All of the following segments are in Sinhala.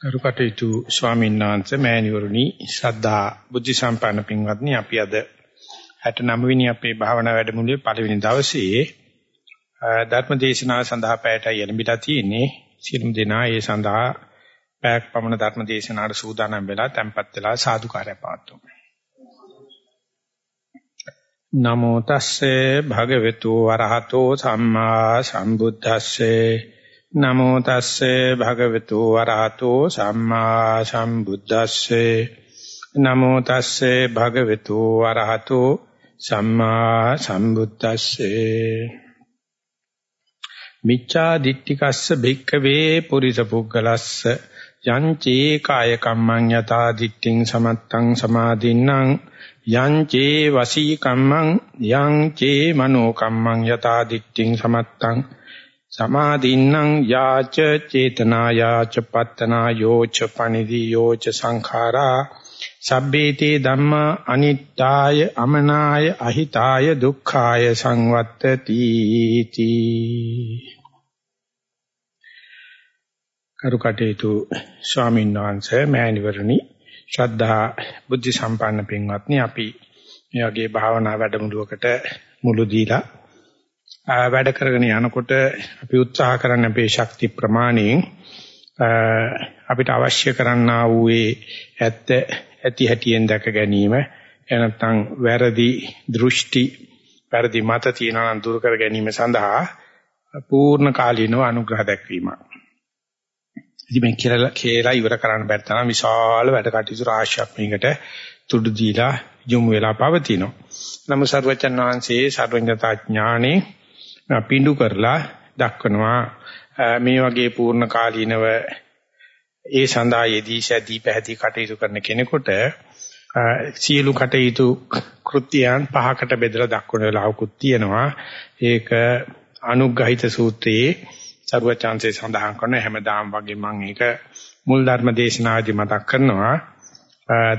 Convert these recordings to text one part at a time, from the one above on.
කරුකටේතු ස්වාමීන් වහන්සේ මෑණිවරුනි ශ්‍රද්ධා බුද්ධ සම්පන්න පින්වත්නි අපි අද 69 වෙනි අපේ භාවනා වැඩමුළුවේ පළවෙනි දවසේ ධර්ම දේශනාව සඳහා පැයටයි එළඹිලා තියෙන්නේ. සියලුම දෙනා ඒ සඳහා පැයක් පමණ ධර්ම දේශනාවට සූදානම් වෙලා tempත් වෙලා සාදුකාරය පවත්වමු. නමෝ තස්සේ භගවතු වරහතෝ සම්මා සම්බුද්දස්සේ නමෝ තස්සේ භගවතු වරහතෝ සම්මා සම්බුද්දස්සේ. නමෝ තස්සේ භගවතු වරහතෝ සම්මා සම්බුද්දස්සේ. මිච්ඡා දිට්ඨිකස්ස භික්ඛවේ පුරිස පුග්ගලස්ස යංචේ කාය කම්මං යතා දිට්ඨින් සමත්තං සමාදින්නම් යංචේ වසී කම්මං යංචේ මනෝ කම්මං යතා දිට්ඨින් සමත්තං. සමාදින්නම් යාච චේතනා යාච පත්තනා යෝච පනිදි යෝච සංඛාරා සබ්බේතේ ධම්මා අනිත්තාය අමනාය අහිතාය දුක්ඛාය සංවත්තති තී කරුකටේතු ස්වාමීන් වහන්සේ මෑණිවරණි ශ්‍රද්ධා බුද්ධ සම්පන්න පින්වත්නි අපි මේ වගේ භාවනා වැඩමුළුවකට මුළු දීලා වැඩ කරගෙන යනකොට අපි උත්සාහ කරන්න අපේ ශක්ති ප්‍රමාණයෙන් අපිට අවශ්‍ය කරන්නා වූ ඇත්ත ඇති හැටියෙන් දැක ගැනීම එනත්තම් වැරදි දෘෂ්ටි වැරදි මත තියනවා දුරු කර ගැනීම සඳහා පූර්ණ කාලීනව අනුග්‍රහ දක්වීමක්. ඉතින් මේ කියලා කියලා ඉවර කරන්න බැරි තරම් විශාල වැඩ කටයුතු රාශියක් මේකට තුඩු දීලා යොමු වෙලා පවතිනවා. නමුත් සර්වචන් වහන්සේ සර්වඥතා ඥානේ පිඬු කරලා දක්වනවා. මේ වගේ පූර්ණ කාලීනව ඒ සඳහා යෙදී සැදී පැහැදී කටයුතු කරන කෙනෙකුට සියලු කටයුතු කෘත්‍යයන් පහකට බෙදලා දක්වන වෙලාවකුත් තියෙනවා. ඒක අනුග්‍රහිත සූත්‍රයේ සරුවචාන්සේ සඳහන් කරන හැමදාම වගේ මම ඒක මුල් ධර්ම දේශනාදී මතක් කරනවා.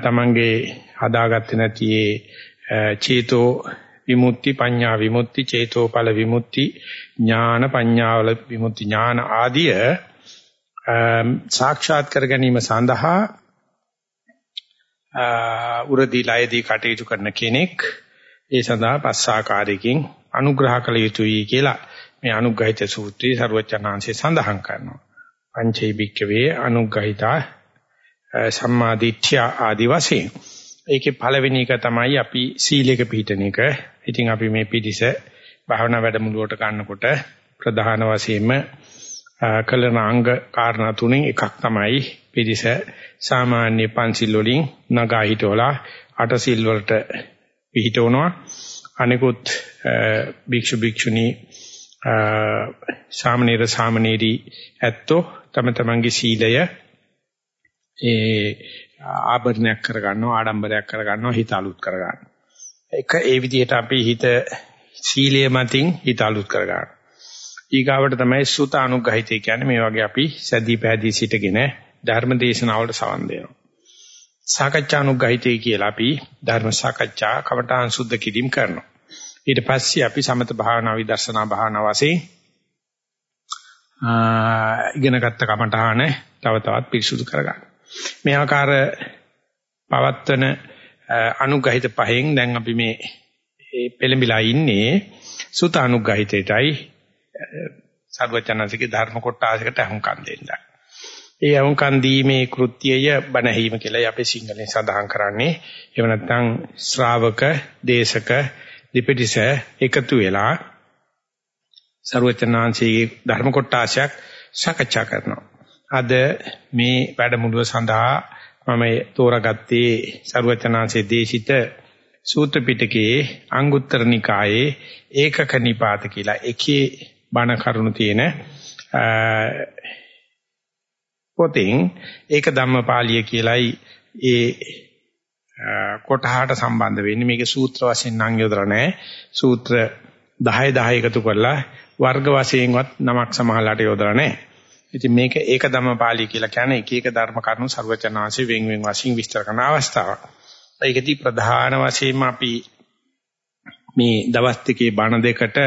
තමන්ගේ හදාගත්තේ නැති චේතෝ විමුක්ති පඤ්ඤා විමුක්ති චේතෝපල විමුක්ති ඥාන පඤ්ඤාවල විමුක්ති ඥාන ආදිය සාක්ෂාත් කර ගැනීම සඳහා උරදීලායේදී කටයුතු කරන කෙනෙක් ඒ සඳහා පස් ආකාරයකින් අනුග්‍රහ කළ යුතුයි කියලා මේ අනුග්‍රහිත සූත්‍රයේ සරුවචනාංශය සඳහන් කරනවා. පංචෛ භික්කවේ අනුග්‍රහිතා සම්මාදිට්ඨ්‍ය ආදි වශයෙන්. ඒකේ පළවෙනි එක තමයි අපි සීලයක පිළිටන එක. ඉතින් අපි මේ පිටිස භාවනා වැඩමුළුවට ගන්නකොට ප්‍රධාන වශයෙන්ම කලන අංග කාරණා තුනෙන් එකක් තමයි පිටිස සාමාන්‍ය පන්සිල් වලින් නගා හිටවලා අට සිල් වලට පිහිටවනවා. අනිකුත් භික්ෂු භික්ෂුණී සාමනීර සාමනීරි ඇත්තෝ තම තමන්ගේ සීලය ඒ ආභරණයක් කරගන්නවා ආඩම්බරයක් කරගන්නවා හිත අලුත් කරගන්නවා. එක ඒ විදිහට අපි හිත සීලයේ මතින් හිත අලුත් කරගන්නවා. ඊගාවට තමයි සුත අනුග්‍රහිතය කියන්නේ මේ වගේ අපි සැදී පැහැදී සිටගෙන ධර්ම දේශනාවලට සවන් දෙනවා. සාකච්ඡා අනුග්‍රහිතය කියලා අපි ධර්ම සාකච්ඡා කවටාන් සුද්ධ කිරීම කරනවා. ඊට පස්සේ අපි සමත භාවනා විදර්ශනා භාවනා වශයෙන් ඉගෙනගත්ත කමඨාන තව තවත් පිරිසුදු කරගන්න. මේ ආකාර පවත්වන අනුග්‍රහිත පහෙන් දැන් අපි මේ පෙළඹිලා ඉන්නේ සුත අනුග්‍රහිතයටයි සර්වචනසිකේ ධර්ම කොටාසකට අහුම්කම් දෙන්න. ඒ අහුම්කම් දීමේ කෘත්‍යය බණහීම කියලා අපි සිංහලෙන් සඳහන් කරන්නේ. එහෙම නැත්නම් ශ්‍රාවක, දේශක, දෙපිටිස එකතු වෙලා සර්වචනාංශයේ ධර්ම කොටාසයක් සාකච්ඡා කරනවා. අද මේ වැඩමුළුව සඳහා මම තෝරාගත්තේ සර්වචනාංශයේ දේශිත සූත්‍ර පිටකයේ අංගුත්තර නිකායේ ඒකක නිපාත කියලා එකේ බණ කරුණු තියෙන පොතෙන් ඒක ධම්මපාලිය කියලයි ඒ කොටහට සම්බන්ධ වෙන්නේ. මේක සූත්‍ර වශයෙන් නම් යොදලා නැහැ. සූත්‍ර 10 10 එකතු කරලා වර්ග වශයෙන්වත් නමක් සමහරලාට යොදලා නැහැ. ඉතින් මේක ඒක ධම්මපාලිය කියලා කියන්නේ එක එක ධර්ම කරුණු ਸਰවචනාංශයෙන් වෙන් වෙන් වශයෙන් විස්තර කරන අවස්ථාවක්. ඒකදී ප්‍රධාන වශයෙන්ම අපි මේ දවස් දෙකේ බණ දෙකට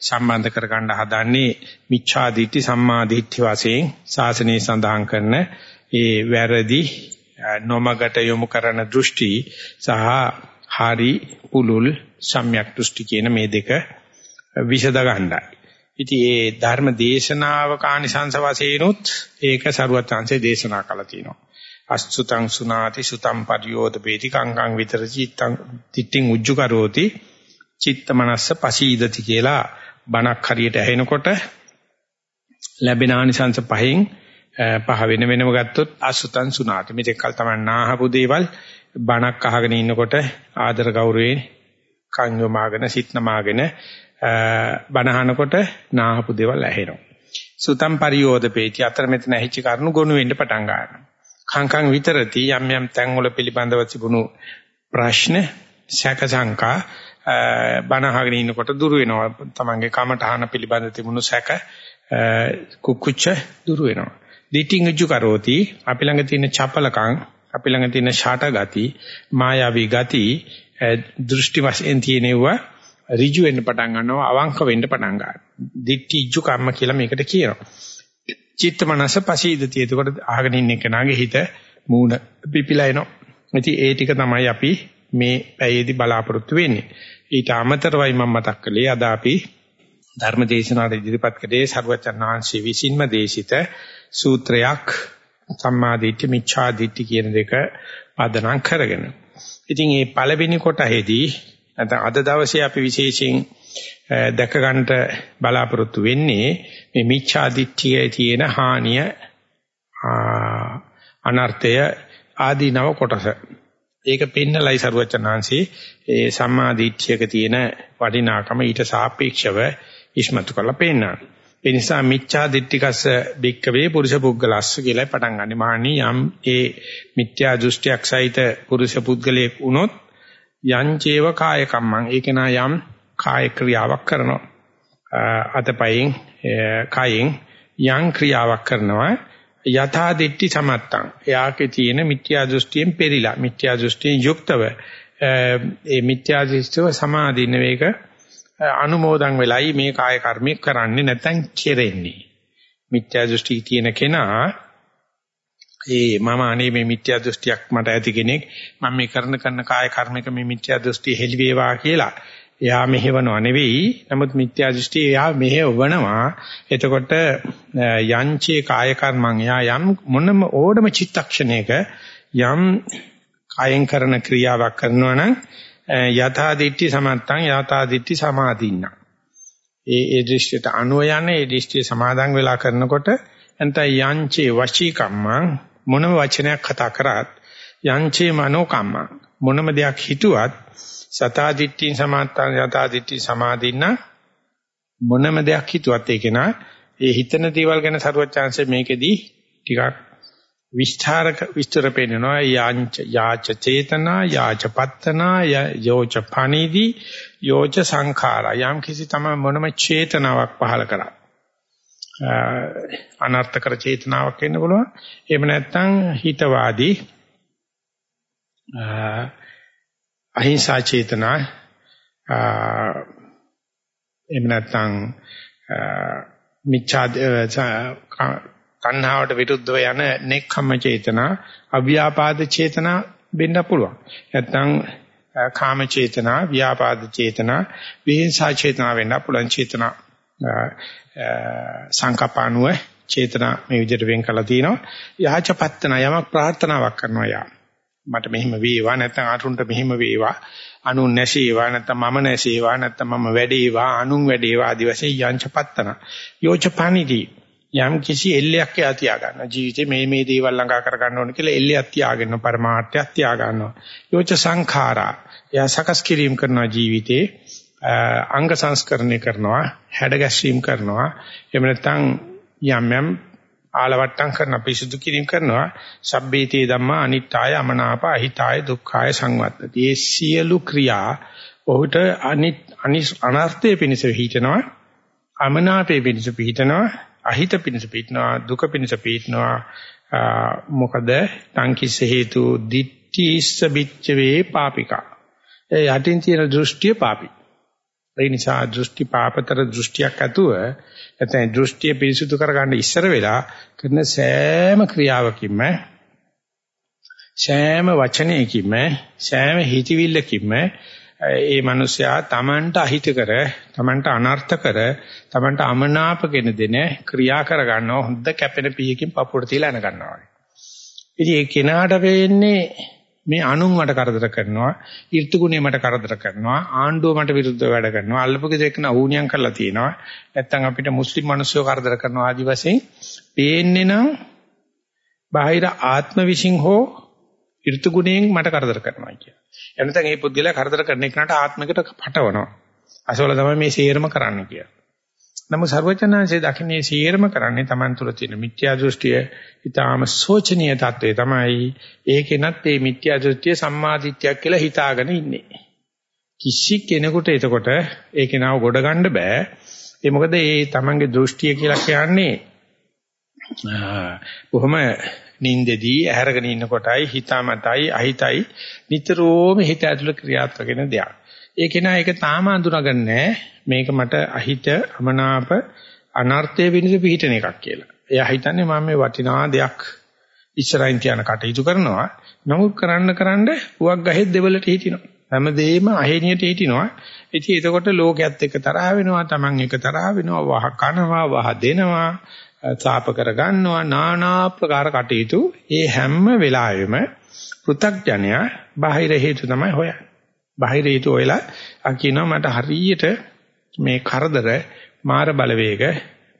සම්බන්ධ කරගන්න හදන්නේ මිච්ඡා දිට්ඨි සම්මා දිට්ඨි වශයෙන් ශාසනයේ සඳහන් කරන ඒ වැරදි නොමගට යොමු කරන දෘෂ්ටි සහ හරි පුලුල් සම්‍යක් දෘෂ්ටි කියන මේ දෙක විසඳ ගන්නයි. ඉතින් ඒ ධර්ම දේශනාව කානිසංස වශයෙන්ුත් ඒක සරුවත් chance දේශනා කළා තියෙනවා. අසුතං සුනාති සුතං පරියෝදපේති කංකං විතර චිත්තං තිට්ඨින් උජ්ජු කරෝති චිත්ත මනස්ස පසීදති කියලා බණක් හරියට ඇහෙනකොට ලැබෙන ආනිසංස පහෙන් පහ වෙන වෙනම ගත්තොත් අසුතං සුනාති මේක කල් තමයි නාහපු දේවල් බණක් අහගෙන ඉන්නකොට ආදර ගෞරවයෙන් කන් යොමාගෙන සිත් නමාගෙන බණහනකොට නාහපු දේවල් ඇහෙනවා. සුතම් පරියෝදපේති අතර මෙතන ඇහිච්ච කරුණු ගොනු වෙන්න පටන් ගන්නවා. කංකං විතරති යම් යම් තැන් වල පිළිබඳව තිබුණු ප්‍රශ්න සැක සංකා බනහගෙන ඉන්නකොට දුර වෙනවා. තමන්ගේ කමටහන පිළිබඳ තිබුණු සැක කුකුච්ච දුර වෙනවා. දිටිංගජු කරෝති අපි ළඟ තියෙන චපලකම් අපි ළඟ තියෙන ෂාට ගති මායාවී ගති දෘෂ්ටි වශයෙන් තියෙනවා ඍජු වෙන්න පටන් ගන්නවා අවංක වෙන්න පටන් ගන්නවා දිටිජ්ජු කම්ම කියලා මේකට කියනවා චිත්ත මනස පසීදති. එතකොට අහගෙන ඉන්න කෙනාගේ හිත මූණ පිපිලා එනවා. ඉතින් ඒ ටික තමයි අපි මේ පැයේදී බලාපොරොත්තු වෙන්නේ. ඊට අමතරවයි මම මතක් කළේ අද අපි ධර්ම දේශනාවට ඉදිරිපත් කළේ සර්වචන්නාංශී විසින්ම දේශිත සූත්‍රයක් සම්මා දිට්ඨි මිච්ඡා දිට්ඨි කියන දෙක පදනම් කරගෙන. ඉතින් මේ පළවෙනි කොටහේදී නැත්නම් අද දවසේ අපි විශේෂයෙන් දැක ගන්නට බලාපොරොත්තු වෙන්නේ මේ මිච්ඡා දිට්ඨියේ තියෙන හානිය අනර්ථය ආදීනව කොටස. ඒක පෙන්නලයි සරුවචනාංශී ඒ සම්මා දිට්ඨියක තියෙන වටිනාකම ඊට සාපේක්ෂව ඉස්මතු කරලා පෙන්නනවා. ඒ නිසා මිච්ඡා දිට්ඨිකස්ස බික්කවේ පුරුෂ පුද්ගලස්ස කියලා පටන් ගන්න. මහණී යම් ඒ මිත්‍යා දෘෂ්ටියක් සහිත පුරුෂ පුද්ගලයෙක් වුණොත් යංචේව කාය කම්මං ඒක නා යම් කාය ක්‍රියාවක් කරනවා. අතපයින් කයින් යම් ක්‍රියාවක් කරනවා යථා දිට්ඨි සමත්තං. එයාගේ තියෙන මිත්‍යා දෘෂ්ටියෙන් පෙරිලා මිත්‍යා දෘෂ්ටියෙන් යුක්තව ඒ මිත්‍යා දෘෂ්ටිව සමාදින්න වේක අනුමෝදන් වෙලයි මේ කාය කර්මයක් කරන්නේ නැත්නම් කෙරෙන්නේ. මිත්‍යා දෘෂ්ටි තියෙන කෙනා ඒ මම අනේ මේ මිත්‍යා දෘෂ්ටියක් මට ඇති කෙනෙක් මම මේ කරන කරන කාය කර්මයක මේ මිත්‍යා දෘෂ්ටි හෙළි වේවා කියලා එයා මෙහෙවනව නෙවෙයි. නමුත් මිත්‍යා දෘෂ්ටි එයා මෙහෙවනවා. එතකොට යංචේ කාය කර්මං එයා යම් මොනම ඕඩම චිත්තක්ෂණයක යම් කායෙන් කරන ක්‍රියාවක් කරනවා නම් යථා දිට්ඨි සමත්තං යථා දිට්ඨි සමාධින්න. ඒ ඒ දෘෂ්ටියට අනුව යන්නේ ඒ දෘෂ්ටිය සමාදන් වෙලා කරනකොට එතන යංචේ වචී කම්මං මොනම වචනයක් කතා කරත් යංචේ මනෝ කම්මං. මොනම දෙයක් හිතුවත් සතා දිට්ඨින් සමාත්තං යතා දිට්ඨි සමාදින්න මොනම දෙයක් හිතුවත් ඒක නා ඒ හිතන දේවල් ගැන සරුවචාන්සේ මේකෙදී ටිකක් විස්තරක විස්තර පෙන්නනවා. යාච යාච චේතනා යාච පත්තනා යෝච පණිදි යෝච සංඛාරා. යම් කිසි තම මොනම චේතනාවක් පහල කරා අනර්ථකර චේතනාවක් වෙන්න පුළුවන් එහෙම නැත්නම් හිතවාදී අහිංසා චේතනා එහෙම නැත්නම් මිච්ඡා තණ්හාවට විරුද්ධව යන නෙක්ඛම්ම චේතනා අව්‍යාපාද චේතනා වෙන්න පුළුවන්. නැත්නම් කාම චේතනා, ව්‍යාපාද චේතනා, විහිංසා චේතනා වෙන්න පුළුවන් චේතනා සංකප්පානුව චේතනා මේ විදිහට වෙන් කළා තියෙනවා. යහචපත්තන යමක් ප්‍රාර්ථනාවක් කරනවා යා. මට මෙහිම වේවා නැත්නම් අරුන්ට මෙහිම වේවා. අනුන් නැසේවා නැත්නම් මම නැසේවා නැත්නම් මම වැඩේවා අනුන් වැඩේවා ආදි වශයෙන් යංචපත්තන. යෝචපනිදි යම් කිසි එල්ලයක් යා තියා ගන්න ජීවිතේ මේ මේ දේවල් ළඟා කර ගන්න ඕන කියලා එල්ලයක් තියාගෙන පරමාර්ථයක් තියා ගන්නවා යෝච සංඛාරා යා සකස් කිරීම කරනවා ජීවිතේ. අංග සංස්කරණය කරනවා හැඩ ගැස්වීම කරනවා එහෙම නැත්නම් යම් යම් ආලවට්ටම් කරන පිසුදු කිරීම කරනවා සබ්බේතේ ධම්මා අනිත්‍යය අමනාප අහිතාය දුක්ඛාය සංවත්තති. මේ සියලු ක්‍රියා ඔහුට අනිත් අනර්ථයේ පිණිස හිතනවා අමනාපයේ පිණිස පිහිටනවා අහිත පිණිස පිහිටනවා දුක පිණිස පිහිටනවා මොකද තංකිස හේතු දිට්ඨිස්ස බිච්චවේ පාපිකා. ඒ යටින් තියෙන දෘෂ්ටිය පාපි. ඒ නිසා දෘෂ්ටි පාපතර දෘෂ්ටියක් ඇතුව නැත්නම් දෘෂ්ටිය පිරිසුදු කරගන්න ඉස්සර වෙලා කරන සෑම ක්‍රියාවකින්ම සෑම වචනයකින්ම සෑම හිතවිල්ලකින්ම ඒ මිනිසයා Tamanට අහිත කර Tamanට අනර්ථ කර Tamanට අමනාපගෙන දෙන ක්‍රියා කර ගන්නවා හොඳ කැපෙන පීයකින් පපුවට තියලා එන ගන්නවා. ඉතින් ඒ කෙනාට වෙන්නේ මේ අනුන් මට කරදර කරනවා, ඍතුගුණේ මට කරදර කරනවා, ආණ්ඩුව මට විරුද්ධව වැඩ කරනවා, අල්ලපු ගෙදරකන ඌණියම් කරලා තියෙනවා. නැත්තම් අපිට මුස්ලිම් මිනිස්සුව කරදර කරනවා ආදි වශයෙන් පේන්නේ නම් බාහිර ආත්ම විශ්ින් හෝ ඍතුගුණයෙන් මට කරදර කරනවා කියන. එනතන් මේ පුද්ගලයා කරදර කරන එකට ආත්මිකට පටවනවා. අසවල තමයි මේ සේරම කරන්න කියලා. නමුත් ਸਰවචනංශයේ දකින්නේ සීරම කරන්නේ Taman තුල තියෙන මිත්‍යා දෘෂ්ටිය ඊටාම සෝචනීය தત્ත්වය තමයි ඒකෙනත් මේ මිත්‍යා දෘෂ්ටිය සම්මාදිට්ඨියක් කියලා හිතාගෙන ඉන්නේ. කිසි කෙනෙකුට එතකොට ඒක නාව ගොඩ ගන්න බෑ. ඒ මොකද ඒ Tamanගේ දෘෂ්ටිය කියලා කියන්නේ බොහොම නින්දෙදී ඇහැරගෙන ඉන්න කොටයි හිතාමතයි අහිතයි නිතරම හිත ඇතුළේ ක්‍රියාත්මක වෙන දෙයක්. ඒ කෙනා ඒක තාම අඳුනගන්නේ මේක මට අහිත අමනාප අනර්ථයේ විනිස පිහිටන එකක් කියලා. එයා හිතන්නේ මම මේ වටිනා දෙයක් ඉස්සරහින් තියන කටයුතු කරනවා. නමුත් කරන්න කරන්න පුවක් ගහෙත් දෙවලට හිටිනවා. හැමදේම අහේනියට හිටිනවා. ඉතින් එතකොට ලෝකයේත් එක තරහ වෙනවා, Taman එක තරහ වෙනවා, වහ කනවා, වහ දෙනවා, සාප කරගන්නවා, নানা ආකාර කටයුතු. මේ හැම වෙලාවෙම පෘ탁ජනයා බාහිර හේතු තමයි හොයන්නේ. බාහිර හේතු හොයලා අ කියනවා මට හරියට මේ කරදර මාර බලවේග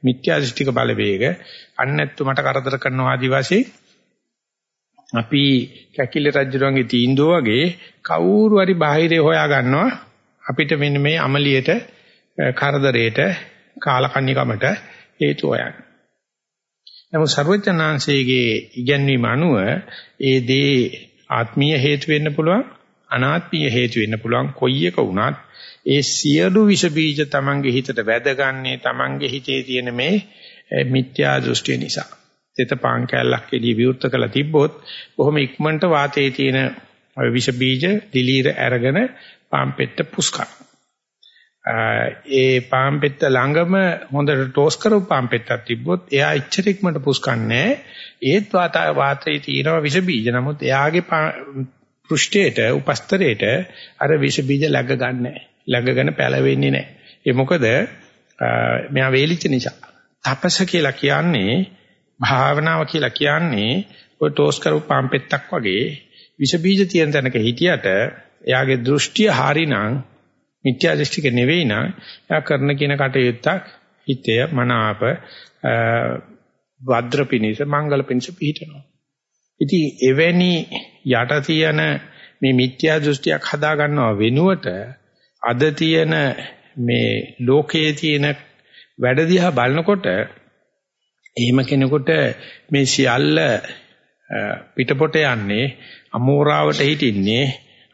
මිත්‍යා දෘෂ්ටික බලවේග අන්නැත්තු මට කරදර කරනවා ආදි වශයෙන් අපි කැකිලි රජුරන්ගේ තීන්දුව වගේ කවුරු හරි බාහිරේ හොයා ගන්නවා අපිට මෙන්න මේ අමලියට කරදරේට කාලකන්නිකමට හේතු හොයන්න. නමුත් ਸਰවඥාන්සේගේ ඉගැන්වීම අනුව ඒ දේ ආත්මීය හේතු වෙන්න පුළුවන් අනාත්මීය හේතු වෙන්න පුළුවන් කොයි එක වුණත් ඒ සියලු විස බීජ තමන්ගේ හිතට වැදගන්නේ තමන්ගේ හිතේ තියෙන මේ මිත්‍යා දෘෂ්ටිය නිසා. තෙත පාන් කැල්ලක් එළිය විවෘත කළ තිබ්බොත් බොහොම ඉක්මනට වාතයේ තියෙන විස බීජ දිලීර අරගෙන පාන් පෙට්ට පුස්කන. ඒ පාන් පෙට්ට ළඟම හොඳට ටෝස් කරපු පාන් පෙට්ටක් තිබ්බොත් එයා ඉච්ඡර ඉක්මනට පුස්කන්නේ ඒත් වාතයේ තියෙන විස බීජ නමුත් එයාගේ පෘෂ්ඨයට උපස්තරයට අර විස බීජ läග ගන්නෑ. läගගෙන පැලවෙන්නේ නැහැ. ඒ මොකද මෙයා වේලිච්ච නිසා. තපස කියලා කියන්නේ භාවනාව කියලා කියන්නේ ඔය ටෝස් කරපු පාම්පෙත්තක් වගේ විස බීජ තියෙන තැනක හිටියට එයාගේ දෘෂ්ටිය හරිනම් මිත්‍යා දෘෂ්ටික නෙවෙයි නම් එයා කරන කියන කටයුත්තක් හිතය මනාප වද්‍ර පිනිස මංගල පිනිස පිහිටනවා. ඉතින් එවැනි යට තියෙන මේ මිත්‍යා දෘෂ්ටියක් හදා ගන්නව වෙනුවට අද තියෙන මේ ලෝකයේ තියෙන වැඩ දිහා බලනකොට එහෙම කෙනෙකුට මේ සියල්ල පිටපොට යන්නේ අමෝරාවට හිටින්නේ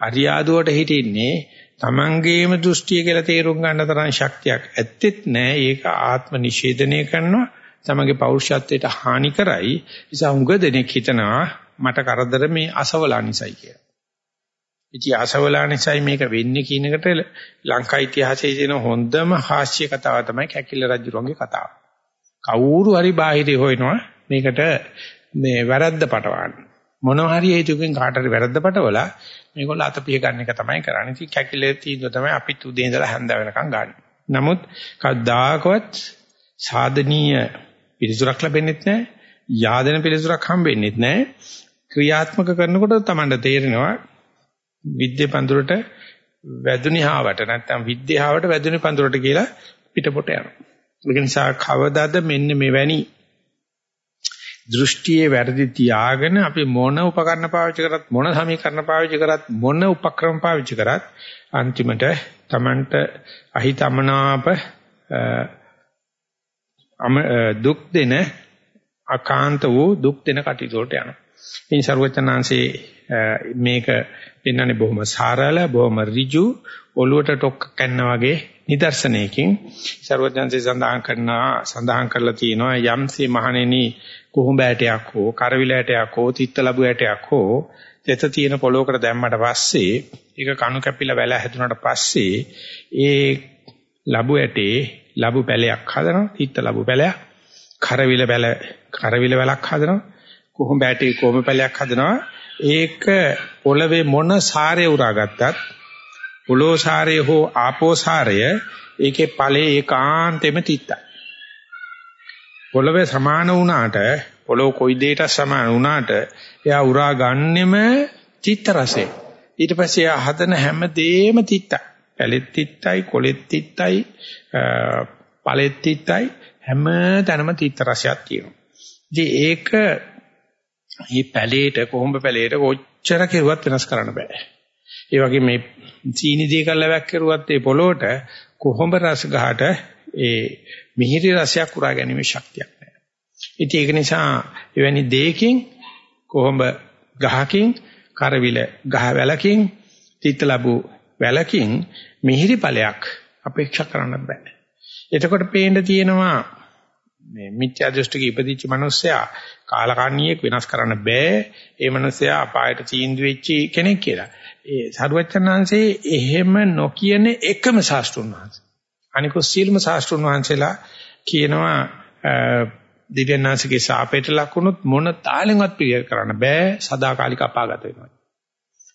අරියාදුවට හිටින්නේ තමන්ගේම දෘෂ්ටිය කියලා තේරුම් ගන්න තරම් ශක්තියක් ඇත්තෙත් නෑ. ඒක ආත්ම නිෂේධනය කරනවා තමගේ පෞරුෂත්වයට හානි කරයි. නිසා උඟ දෙනෙක් හිතනවා මට කරදර මේ අසවලා නිසයි කියලා ඉතින් ආසවලා නිසායි මේක වෙන්නේ කියන එකට ලංකා ඉතිහාසයේ තියෙන හොඳම හාස්‍ය කතාව තමයි කැකිල රජුගේ කතාව. කවුරු හරි බාහිරේ හොයනවා මේකට මේ වැරද්ද පටවන්න. මොනවා හරි හේතුකින් කාට හරි වැරද්ද පටවලා මේගොල්ලෝ අතපිය ගන්න එක තමයි කරන්නේ. ඉතින් කැකිලේ තීන්දුව තමයි අපිත් උදේ ඉඳලා හැන්ද වෙනකන් ගන්න. නමුත් කවදාකවත් සාධනීය පිළිතුරක් ලැබෙන්නේ නැහැ. යාදෙන පිළිතුරක් හම්බෙන්නේ නැහැ. ක්‍රියාත්මක කරනකොට තමයි තේරෙනවා විද්‍ය පඳුරට වැදුනි හාවට නැත්නම් විද්‍යාවට වැදුනි පඳුරට කියලා පිටපොට යනවා. ඒක නිසා කවදාද මෙන්න මෙවැනි දෘෂ්ටියේ වැරදි තියාගෙන අපි මොන උපකරණ පාවිච්චි කරත් මොන සමීකරණ පාවිච්චි කරත් මොන උපක්‍රම පාවිච්චි කරත් අන්තිමට Tamanට අහිතමනාප දුක් දෙන අකාන්ත වූ දුක් දෙන කටයුතු වලට යනවා. ඉතින් ਸਰුවචනාංශේ මේක පෙන්වන්නේ බොහොම සරල බොහොම ඍජු ඔලුවට ටොක් කන්න වගේ නිදර්ශනයකින්. ਸਰුවචනාංශේ සඳහන් කරන සඳහන් කරලා තියෙනවා යම්සේ මහණෙනි කුහුඹ ඇටයක් හෝ කරවිල ඇටයක් හෝ තිත්ත ලැබු ඇටයක් හෝ තෙත තියෙන පොලොවකට දැම්මට පස්සේ ඒක කණු කැපිලා වැල හැදුනට පස්සේ ඒ ලැබු ඇටේ ලැබු පැලයක් හදනවා තිත්ත ලැබු පැලයක් කරවිල පැල කරවිල වැලක් හදනවා. කොහොඹ ඇටේ කොහොඹ පැලයක් හදනවා. ඒක පොළවේ මොන සාරය උරාගත්තත් පොළොව සාරය හෝ ආපෝ සාරය ඒකේ ඵලයේ ඒකාන්තෙම තිත්තයි. පොළවේ සමාන වුණාට පොළොව කොයි දෙයකට සමාන වුණාට එයා උරා ගන්නෙම තිත්ත රසය. ඊට පස්සේ එයා හදන හැම දෙෙම තිත්තයි. පැලෙත් තිත්තයි, කොලෙත් තිත්තයි, පළෙත් තිත්තයි හැම තැනම තිත්ත රසයක් තියෙනවා. ඉතින් ඒක මේ පැලේට කොහොඹ පැලේට කොච්චර කෙරුවත් වෙනස් කරන්න බෑ. ඒ වගේ මේ චීනි දී කල්ලා වැක්කිරුවත් ඒ පොළොවට කොහොඹ රස ගහට ඒ මිහිරි රසයක් උරා ගැනීමේ ශක්තියක් නැහැ. ඉතින් ඒක නිසා එවැනි දෙයකින් කොහොඹ ගහකින් කරවිල ගහ වැලකින් තිත්ත ලැබු වැලකින් මිහිරි ඵලයක් අපේක්ෂා කරන්න බෑ. එතකොට පේන්න තියෙනවා මේ මිත්‍යා දෘෂ්ටික ඉපදිච්ච මිනිස්සයා කාලකන්ණියෙක් වෙනස් කරන්න බෑ. ඒ මිනිස්සයා අපායට තීන්දුව වෙච්ච කෙනෙක් කියලා. ඒ සරුවචනාංශේ එහෙම නොකියන එකම ශාස්ත්‍රුන් වහන්සේ. අනිකෝ සීලම ශාස්ත්‍රුන් වහන්සේලා කියනවා දිව්‍යනාසිකේ සාපේට ලකුණුත් මොන තාලෙන්වත් ප්‍රිය කරන්න බෑ සදාකාලික අපාගත වෙනවා.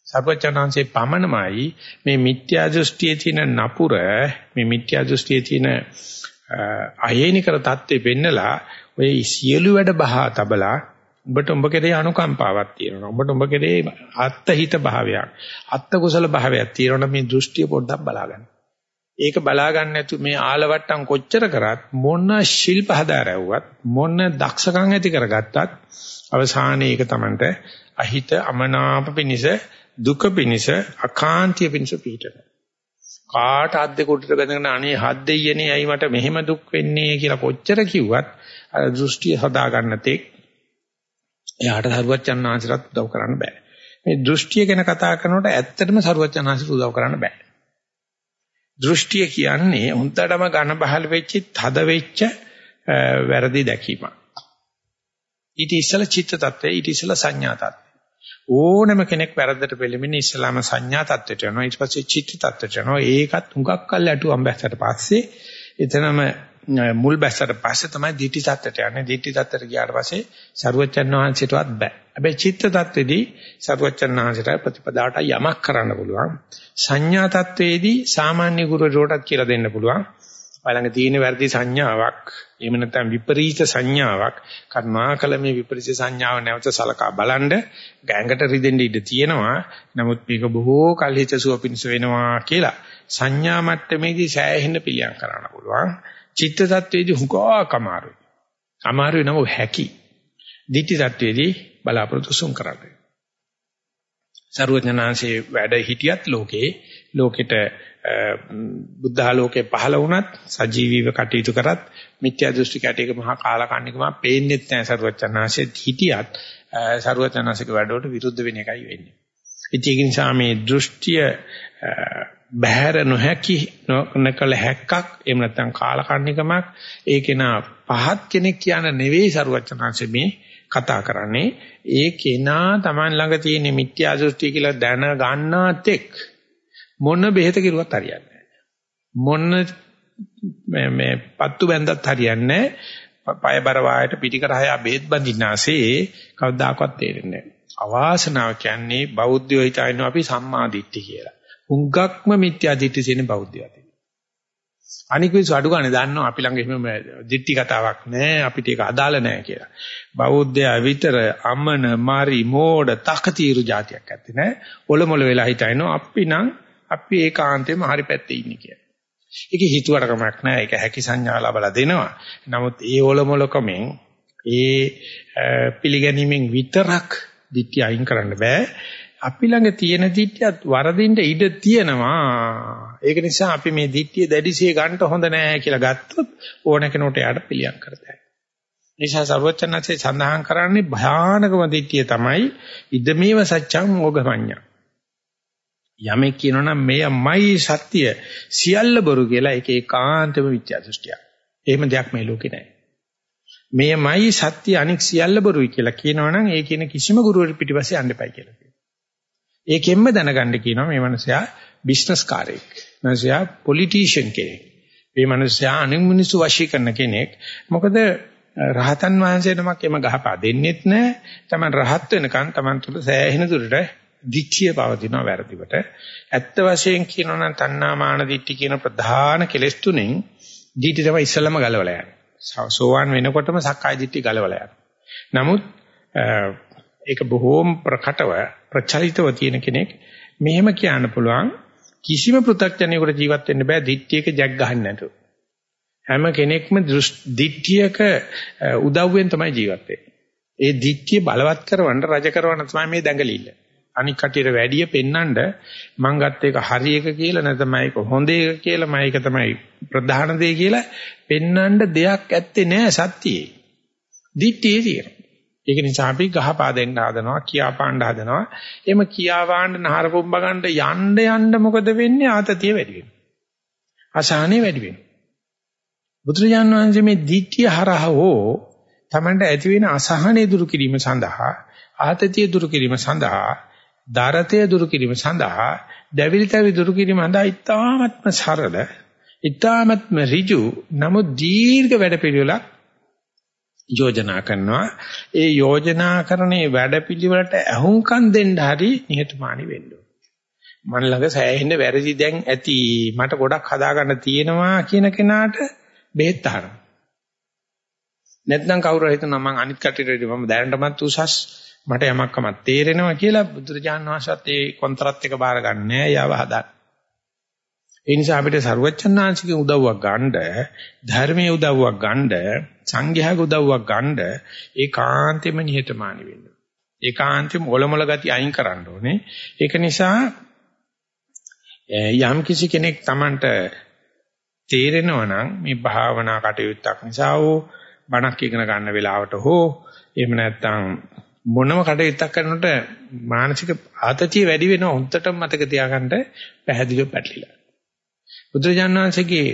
සර්වචනාංශේ පමණමයි මේ මිත්‍යා දෘෂ්ටියේ තියෙන නපුර මේ මිත්‍යා දෘෂ්ටියේ තියෙන අයේනිකර தත්ත්වෙ පෙන්නලා ඔය සියලු වැඩ බහා තබලා උඹට උඹ කෙරේ අනුකම්පාවක් තියෙනවා. උඹට උඹ කෙරේ අත්හිත භාවයක්, අත්ත කුසල භාවයක් තියෙනවා මේ දෘෂ්ටිය පොඩ්ඩක් බලාගන්න. ඒක බලා ගන්න නැතු මේ ආලවට්ටම් කොච්චර කරත් මොන ශිල්ප හදාරවුවත් මොන දක්ෂකම් ඇති කරගත්තත් අවසානයේ ඒක Tamanට අහිත අමනාප පිනිස දුක පිනිස අකාන්තිය පිනිස පිටනවා. කාට හත් දෙක උඩට බැඳගෙන අනේ හත් දෙයියනේ ඇයි මට මෙහෙම දුක් වෙන්නේ කියලා කොච්චර කිව්වත් අර දෘෂ්ටිය හදා ගන්න තෙක් එයාට සරුවච්චන් ආංශරත් උදව් කරන්න බෑ. මේ දෘෂ්ටිය ගැන කතා කරනකොට ඇත්තටම සරුවච්චන් ආංශරත් උදව් කරන්න බෑ. දෘෂ්ටිය කියන්නේ හුන්ටටම ඝන බහල් වෙච්ච තද වෙච්ච වැරදි දැකීමක්. ඊට ඉස්සල චිත්ත tattve ඊට ඉස්සල සංඥා tattve ඕනම කෙනෙක් වැරද්දට පෙළඹෙන ඉස්ලාම සංඥා தත්වයට යනවා. ඊට පස්සේ චිත්ත தත්වයට යනවා. ඒකත් හුඟක් කල් ඇටුවම් බැස්සට පස්සේ එතනම මුල් බැස්සට පස්සේ තමයි දිටි தත්වයට යන්නේ. දිටි தත්වයට ගියාට පස්සේ සරුවචන් වහන්සේටවත් බෑ. හැබැයි චිත්ත தත්වේදී සරුවචන් වහන්සේට ප්‍රතිපදාට යමක් කරන්න පුළුවන්. සංඥා தත්වේදී සාමාන්‍ය ගුරුවරයෝටත් කියලා දෙන්න පුළුවන්. බලන්න තියෙන වැරදි සංඥාවක්. එහෙම නැත්නම් විපරීත සංඥාවක්. කර්මාකල මේ විපරීත සංඥාව නැවත සලකා බලනද ගැඟට රිදෙන්න ඉඩ තියෙනවා. නමුත් මේක බොහෝ කල් හිත සුව පිණිස වෙනවා කියලා සංඥා මට්ටමේදී සෑහෙන්න පිළියම් කරන්න පුළුවන්. චිත්ත tattwedi හුඟා කමාරුයි අමාරුයි නම හැකි. ditthi tattwedi බලාපොරොත්තු සුන් කරන්නේ. සරුවඥාන්සේ වැඩ හිටියත් ලෝකේ ලෝකෙට බුද්ධාලෝකේ පහළ වුණත් සජීවීව කටයුතු කරත් මිත්‍යා දෘෂ්ටි කැටයක මහා කාලකන්නිකම පේන්නේ නැහැ සරුවචනාංශෙත් හිටියත් සරුවචනාංශික වැඩවලට විරුද්ධ වෙන එකයි වෙන්නේ. ඒක නිසා මේ දෘෂ්ටිය බහැර නොහැකි නොකල හැක්කක් එහෙම නැත්නම් කාලකන්නිකමක් ඒකේන පහත් කෙනෙක් කියන නෙවෙයි සරුවචනාංශෙ මේ කතා කරන්නේ ඒ කෙනා Taman ළඟ තියෙන මිත්‍යා දෘෂ්ටි කියලා දැන ගන්නාත් එක් මොන බෙහෙත කිරුවත් හරියන්නේ නැහැ. මොන මේ මේ පත්තු බැන්දත් හරියන්නේ නැහැ. පය බර වායට පිටිකරහය බෙහෙත් බඳින්නාසේ කවදාකවත් තේරෙන්නේ නැහැ. අවාසනාව කියන්නේ බෞද්ධයෝ හිතනවා අපි සම්මා දිට්ඨි කියලා. හුඟක්ම මිත්‍යා දිට්ඨි තියෙන බෞද්ධයෝ අතේ. අනික විස අඩු ගන්න දන්නවා අපි ළඟ එහෙම දිට්ටි කතාවක් නැහැ අපිට ඒක අදාළ නැහැ කියලා. බෞද්ධයා විතර අමන, මාරි, මෝඩ, තකතිරු જાතියක් ඇත්තේ නැහැ. ඔලොමොල වෙලා හිටයිනෝ අපි නම් අපි ඒකාන්තයෙන්ම හරි පැත්තේ ඉන්නේ කියලා. ඒකේ හිතුවට කමක් නැහැ. ඒක හැකි සංඥා ලබලා දෙනවා. නමුත් ඒ ඔලොමලකමෙන් ඒ පිළිගැනීමෙන් විතරක් ditthi අයින් කරන්න බෑ. අපි ළඟ තියෙන ditthියත් වරදින්න ඉඩ තියෙනවා. ඒක නිසා අපි මේ ditthිය දැඩිසිය ගන්න හොඳ නෑ කියලා ගත්තොත් ඕන කෙනෙකුට යාට පිළියම් කරතයි. නිසා සර්වචනන්සේ සඳහන් කරන්නේ භයානකම ditthිය තමයි ඉදමේව සත්‍යං මොගමඤ්ඤා. යමෙක් කියනවනම් මෙයමයි සත්‍ය සියල්ල බොරු කියලා ඒක ඒකාන්තම මිත්‍යා දෘෂ්ටියක්. එහෙම දෙයක් මේ ලෝකේ නැහැ. මෙයමයි සත්‍ය අනික් සියල්ල බොරුයි කියලා කියනවනම් ඒ කියන කිසිම ගුරුවරු පිටිපස්සේ යන්න එපයි කියලා කියනවා. ඒකෙන්ම දැනගන්න කියනවා මේ මනුස්සයා බිස්නස් කාරයෙක්. මනුස්සයා පොලිටිෂියන් කෙනෙක්. මේ මිනිස්සයා අනිත් මිනිස්සු වශී කරන කෙනෙක්. මොකද රහතන් වහන්සේ නමක් එම ගහපා දෙන්නෙත් නැහැ. Taman රහත් වෙනකන් Taman තුල සෑහෙන දුරට දික්කිය පවතිනවා වැරදිවට. ඇත්ත වශයෙන් කියනවා නම් තණ්හා මාන දිට්ඨි කියන ප්‍රධාන කෙලෙස් තුනෙන් දිට්ඨි තමයි ඉස්සලම ගලවලා යන්නේ. සෝවාන් වෙනකොටම සක්කාය දිට්ඨි ගලවලා යනවා. නමුත් ඒක බොහෝම ප්‍රකටව ප්‍රචලිතව තියෙන කෙනෙක් මෙහෙම කියන්න පුළුවන් කිසිම පෘථග්ජනයෙකුට ජීවත් වෙන්න බෑ දිට්ඨියක ජග් ගහන්න නැතුව. හැම කෙනෙක්ම දිට්ඨියක උදව්වෙන් තමයි ජීවත් වෙන්නේ. ඒ දිට්ඨිය බලවත් කරවන්න රජ කරවන්න තමයි මේ දැඟලිල්ල. අනික් කටියට වැඩිය පෙන්නඳ මං ගත්ත එක හරි එක කියලා නැත්නම් ඒක හොඳ එක කියලා මම ඒක තමයි ප්‍රධාන දේ කියලා පෙන්නඳ දෙයක් ඇත්තේ නෑ සත්‍යයේ. දිට්ඨියේ තියෙන. ඒක නිසා අපි ගහපා දෙන්න හදනවා, කියාපාන්න හදනවා. එimhe කියාපාන්න නහර පොම්බ ගන්න යන්න යන්න මොකද වෙන්නේ? ආතතිය වැඩි වෙනවා. අසහනෙ වැඩි වෙනවා. බුදුරජාණන් වහන්සේ මේ දිට්ඨිය හරහා හෝ තමන්ට ඇති වෙන අසහනෙ දුරු කිරීම සඳහා, ආතතිය දුරු කිරීම සඳහා, දරතය දුරු කිරීම සඳහා, දැවිලිතවි දුරු කිරීම සඳහා ඉතාමත්ම සරල, ඉතාමත්ම ඍජු, නමුත් දීර්ඝ වැඩපිළිවෙලක් යෝජනා කරනවා. ඒ යෝජනා කරනේ වැඩපිළිවෙලට අහුම්කම් දෙන්න හරි නිහතමානී වෙන්න මන් ළඟ සෑහෙන වැරදි දැන් ඇති. මට ගොඩක් හදාගන්න තියෙනවා කියන කෙනාට බෙහෙත් අහනවා. නැත්නම් කවුරු හරි හිතනවා මං අනිත් කටට මම දැනටමත් උසස්. මට යමක්කමක් තේරෙනවා කියලා බුදුරජාණන් වහන්සේත් ඒ කොන්ත්‍රාත් එක බාර ගන්න නෑ යව හදන්න ඒ නිසා අපිට ਸਰුවචනාංශික උදව්වක් ගන්න ධර්මයේ උදව්වක් ගන්න සංඝයාගේ උදව්වක් ගන්න ඒකාන්තෙම නිහතමානී වෙන්න. ඒකාන්තෙම ඔලොමල ගති අයින් කරන්න ඕනේ. ඒක නිසා යම් කිසි කෙනෙක් Tamanට තේරෙනවා නම් මේ භාවනා කටයුත්තක් නිසා හෝ බණක් ඉගෙන ගන්න වෙලාවට හෝ එහෙම නැත්නම් මොනම කටයුත්තක් කරනකොට මානසික ආතතිය වැඩි වෙනවා උන්ටම මතක තියාගන්න පැහැදිලිව පැටලිලා. බුදුරජාණන් වහන්සේගේ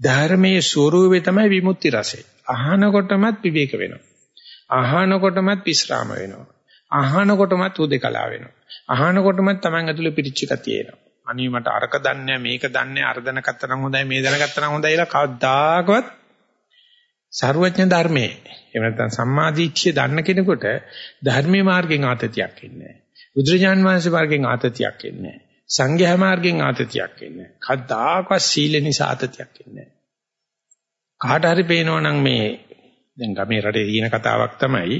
ධර්මයේ ස්වરૂපේ තමයි විමුක්ති රසය. අහනකොටමත් විවේක වෙනවා. අහනකොටමත් විස්රාම වෙනවා. අහනකොටමත් උදේකලා වෙනවා. අහනකොටමත් Taman ඇතුලේ පිරිච්ච ගතිය එනවා. අනේ මට අරක දන්නේ මේක දන්නේ අර දැනගත්තා නම් හොඳයි මේ දැනගත්තා නම් හොඳයි කියලා කවදාකවත් සර්වඥ ධර්මයේ එහෙම නැත්නම් සම්මාදීච්ඡය දන්න කෙනෙකුට ධර්මයේ මාර්ගෙන් ආතතියක් එන්නේ නැහැ. බුදුරජාන් වහන්සේ මාර්ගෙන් ආතතියක් එන්නේ නැහැ. සංඝයා මාර්ගෙන් ආතතියක් එන්නේ නැහැ. කද්දාකවත් සීල නිසා ආතතියක් එන්නේ නැහැ. කාට හරි පේනවනම් මේ දැන් ගමේ රටේ තියෙන කතාවක් තමයි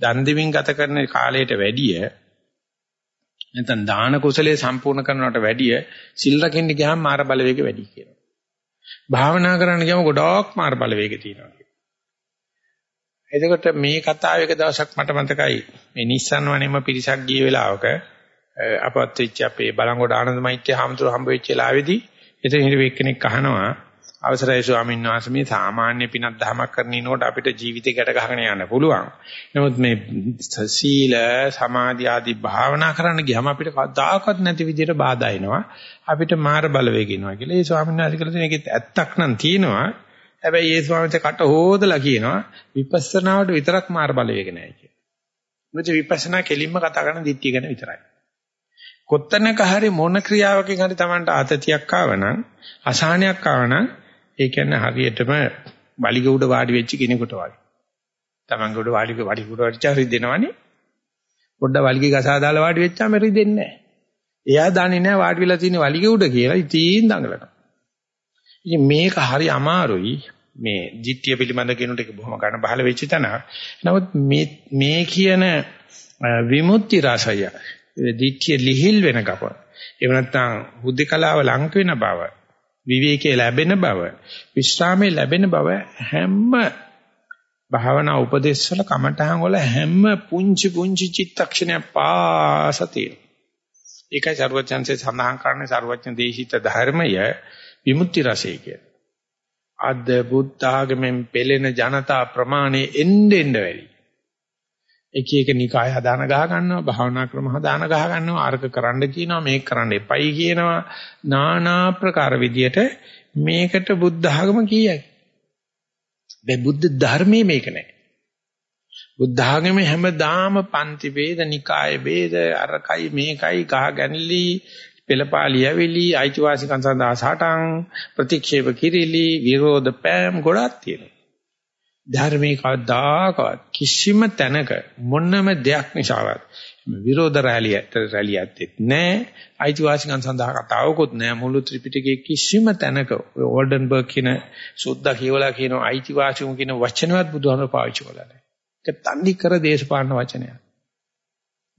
දන් දෙමින් ගත කරන කාලයට වැඩිය නැත්නම් දාන කුසලයේ සම්පූර්ණ කරනවට වැඩිය සිල් රකින්න ගියාම මාර බලවේග වැඩි කියලා. භාවනා කරන්න ගියාම ගොඩක් මාර බලවේග තියෙනවා. එතකොට මේ කතාව එක දවසක් මට මතකයි මේ නිස්සන් වනේම පිරිසක් ගිය වෙලාවක අපවත් වෙච්ච අපේ බලංගොඩ ආනන්ද මෛත්‍රිය හාමුදුරුවෝ හම්බ වෙච්ච වෙලාවේදී එතන හිටපු එක්කෙනෙක් අහනවා අවසරයි ස්වාමීන් වහන්සේ මේ සාමාන්‍ය පිනක් දහමක් කරනිනකොට අපිට ජීවිතේ ගැට ගහගෙන යන්න පුළුවන්. නමුත් මේ සීල සමාධි ආදී භාවනා කරන්න ගියම අපිට කවදාකවත් නැති විදිහට බාධා එනවා. අපිට මාර බලවේග එනවා කියලා. ඒ ස්වාමීන් වහන්සේ කියලා තියෙන එකෙත් ඇත්තක් නම් තියෙනවා. හැබැයි ඒ ස්වාමීන් වහන්සේ කට හොදලා කියනවා විපස්සනාවට විතරක් මාර බලවේග නැහැ කියලා. මොකද විපස්සනා කෙලින්ම කතා කරන දිට්ඨිය ගැන විතරයි. කොත්තනක හරි මොන ක්‍රියාවකින් හරි Tamanට ආතතියක් ආවනම් අසහනයක් ආවනම් ඒ කියන්නේ හරියටම වලිග උඩ වාඩි වෙච්ච කෙනෙකුට වගේ. Tamange උඩ වාඩි වාඩි උඩ වාඩිචා රිදෙනවනේ. පොඩ්ඩ වලිගය ගසා දාලා වාඩි වෙච්චාම රිදෙන්නේ නැහැ. එයා දන්නේ නැහැ වාඩි වෙලා තියෙන වලිග උඩ කියලා ඉතින් දඟලනවා. ඉතින් මේක හරි අමාරුයි මේ ධිට්ඨිය පිළිබඳ කෙනෙකුට ඒක බොහොම ගන්න බහල වෙච්ච තැන. නමුත් මේ මේ කියන විමුක්ති රසය ධිට්ඨිය ලිහිල් වෙන කප. එහෙම නැත්නම් හුදෙකලාව ලංක වෙන බව, විවේකයේ ලැබෙන බව, විශ්‍රාමයේ ලැබෙන බව හැම භාවනා උපදේශ වල කමඨහන් වල හැම පුංචි පුංචි චිත්තක්ෂණයක් පාසතියි. ඒකයි ਸਰවඥන්සේ සඳහන් කරන්නේ ਸਰවඥ දේශිත ධර්මය විමුක්ති රසය කියලා. අද බුද්ධ ආගමෙන් පෙළෙන ජනතා ප්‍රමාණය එන්නේ එන්න වැඩි. එක එක නිකාය හදාන ගහ ගන්නවා, භාවනා ක්‍රම හදාන ගහ ගන්නවා, ආර්ග කරන්න කියනවා, මේක කරන්න එපයි කියනවා. নানা ප්‍රකාර විදියට මේකට බුද්ධ ආගම කියයි. මේ බුද්ධ ධර්මයේ මේක නැහැ. බුද්ධ ආගමේ හැමදාම පන්ති ભેද, නිකාය ભેද, අරකයි මේකයි ගහ ගැනලි පෙළපාලි ඇවිලි අයිතිවාසිකම් සඳහා සටන් ප්‍රතික්ෂේප කිරිලි විරෝධ පෑම් ගොඩක් තියෙනවා. ධර්මයේ කවදාකවත් කිසිම තැනක මොනම දෙයක් නිසාවත් විරෝධ රැලිය රැලිය ඇත්තෙත් නැහැ අයිතිවාසිකම් සඳහා කතාවකුත් නැහැ මුළු ත්‍රිපිටකයේ කිසිම තැනක ඕල්ඩන්බර්ග් කියන සුද්ධ කියවලා කියන අයිතිවාසිකම් කියන වචනවත් බුදුහාමර පාවිච්චි කළා නැහැ ඒක තන්නේ කර දේශපාලන වචනයක්.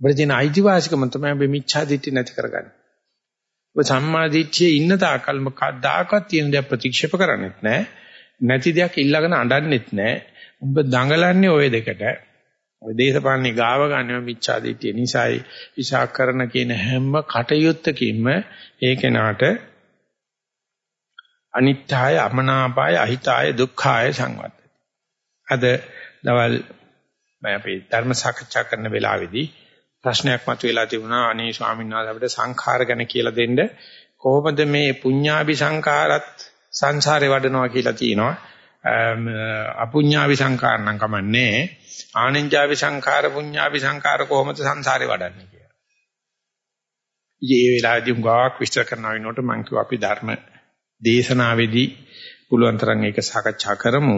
බ්‍රජින අයිතිවාසිකම තමයි මේ මිච්ඡා දිට්ඨි නැති කරගන්නේ. ඔබ සම්මා දිට්ඨියේ ඉන්න තාකල් මොකක්දාකවත් තියෙන දේ ප්‍රතික්ෂේප කරන්නේත් නැහැ නැති දෙයක් ඉල්ලගෙන අඬන්නෙත් නැහැ ඔබ දඟලන්නේ ওই දෙකට. ඔය දේශපාලනේ ගාව ගන්නව මිච්ඡා දිට්ඨිය නිසායි විසා කරන කියන හැම කටයුත්තකින්ම ඒ කෙනාට අනිත්‍යය අමනාපය අහිතාය දුක්ඛාය සංවත්තති. අද දවල් මම අපි ධර්ම සාකච්ඡා කරන වෙලාවේදී ප්‍රශ්නයක් මතුවලා තිබුණා අනේ ස්වාමීන් වහන්සේ අපිට සංඛාර ගැන කියලා දෙන්න කොහොමද මේ පුඤ්ඤාභි සංඛාරත් සංසාරේ වඩනවා කියලා තියෙනවා අපුඤ්ඤාවි සංඛාර නම් කමන්නේ ආනෙන්ජාවි සංඛාර පුඤ්ඤාවි සංඛාර කොහොමද සංසාරේ වඩන්නේ කියලා. ඊයේ වෙලාවදී උගාවක් විස්තර කරනවා වෙනකොට මම කිව්වා අපි ධර්ම දේශනාවේදී පුළුවන් තරම් ඒක සාකච්ඡා කරමු